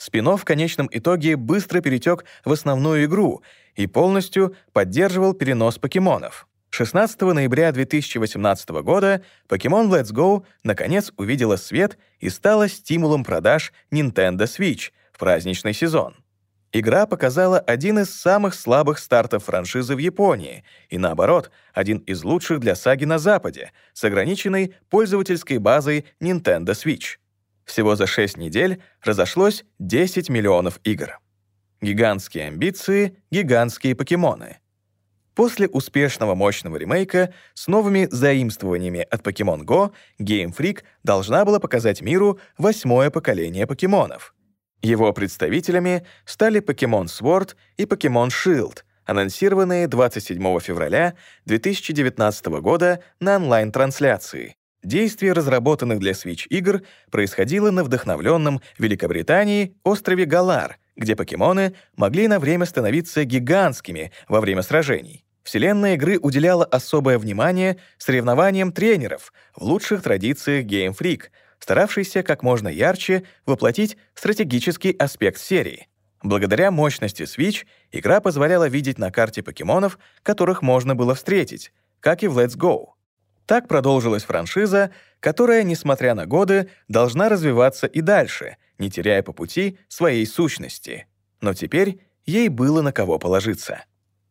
Спин в конечном итоге быстро перетек в основную игру и полностью поддерживал перенос покемонов. 16 ноября 2018 года Pokemon Let's Go наконец увидела свет и стала стимулом продаж Nintendo Switch в праздничный сезон. Игра показала один из самых слабых стартов франшизы в Японии и, наоборот, один из лучших для саги на Западе с ограниченной пользовательской базой Nintendo Switch. Всего за 6 недель разошлось 10 миллионов игр. Гигантские амбиции, гигантские покемоны. После успешного мощного ремейка с новыми заимствованиями от Pokemon Go Game Freak должна была показать миру восьмое поколение покемонов — его представителями стали Pokemon Sword и Pokemon Shield, анонсированные 27 февраля 2019 года на онлайн-трансляции. Действие разработанных для Switch игр происходило на вдохновленном Великобритании острове Галар, где покемоны могли на время становиться гигантскими во время сражений. Вселенная игры уделяла особое внимание соревнованиям тренеров в лучших традициях Game Freak — старавшийся как можно ярче воплотить стратегический аспект серии. Благодаря мощности Switch игра позволяла видеть на карте покемонов, которых можно было встретить, как и в Let's Go. Так продолжилась франшиза, которая, несмотря на годы, должна развиваться и дальше, не теряя по пути своей сущности. Но теперь ей было на кого положиться.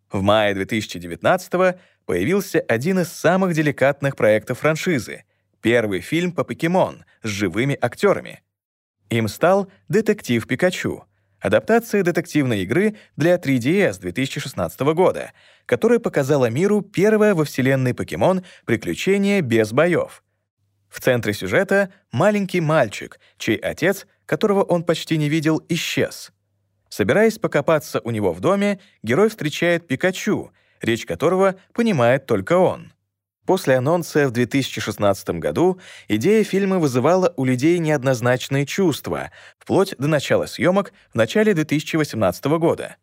В мае 2019 появился один из самых деликатных проектов франшизы Первый фильм по покемон с живыми актерами. Им стал «Детектив Пикачу», адаптация детективной игры для 3DS 2016 года, которая показала миру первое во вселенной покемон «Приключение без боев». В центре сюжета маленький мальчик, чей отец, которого он почти не видел, исчез. Собираясь покопаться у него в доме, герой встречает Пикачу, речь которого понимает только он. После анонса в 2016 году идея фильма вызывала у людей неоднозначные чувства, вплоть до начала съемок в начале 2018 года.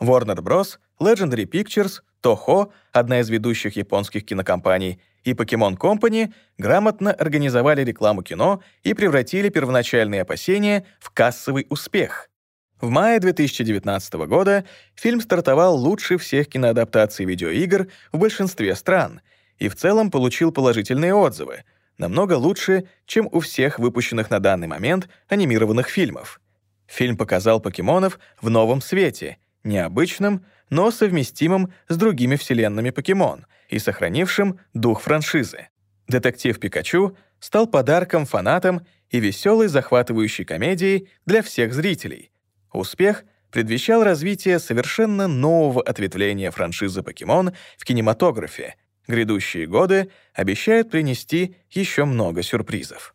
Warner Bros., Legendary Pictures, Toho, одна из ведущих японских кинокомпаний, и Pokemon Company грамотно организовали рекламу кино и превратили первоначальные опасения в кассовый успех. В мае 2019 года фильм стартовал лучше всех киноадаптаций видеоигр в большинстве стран — и в целом получил положительные отзывы, намного лучше, чем у всех выпущенных на данный момент анимированных фильмов. Фильм показал покемонов в новом свете, необычном, но совместимым с другими вселенными покемон и сохранившим дух франшизы. «Детектив Пикачу» стал подарком фанатам и веселой захватывающей комедией для всех зрителей. Успех предвещал развитие совершенно нового ответвления франшизы «Покемон» в кинематографе — Грядущие годы обещают принести еще много сюрпризов.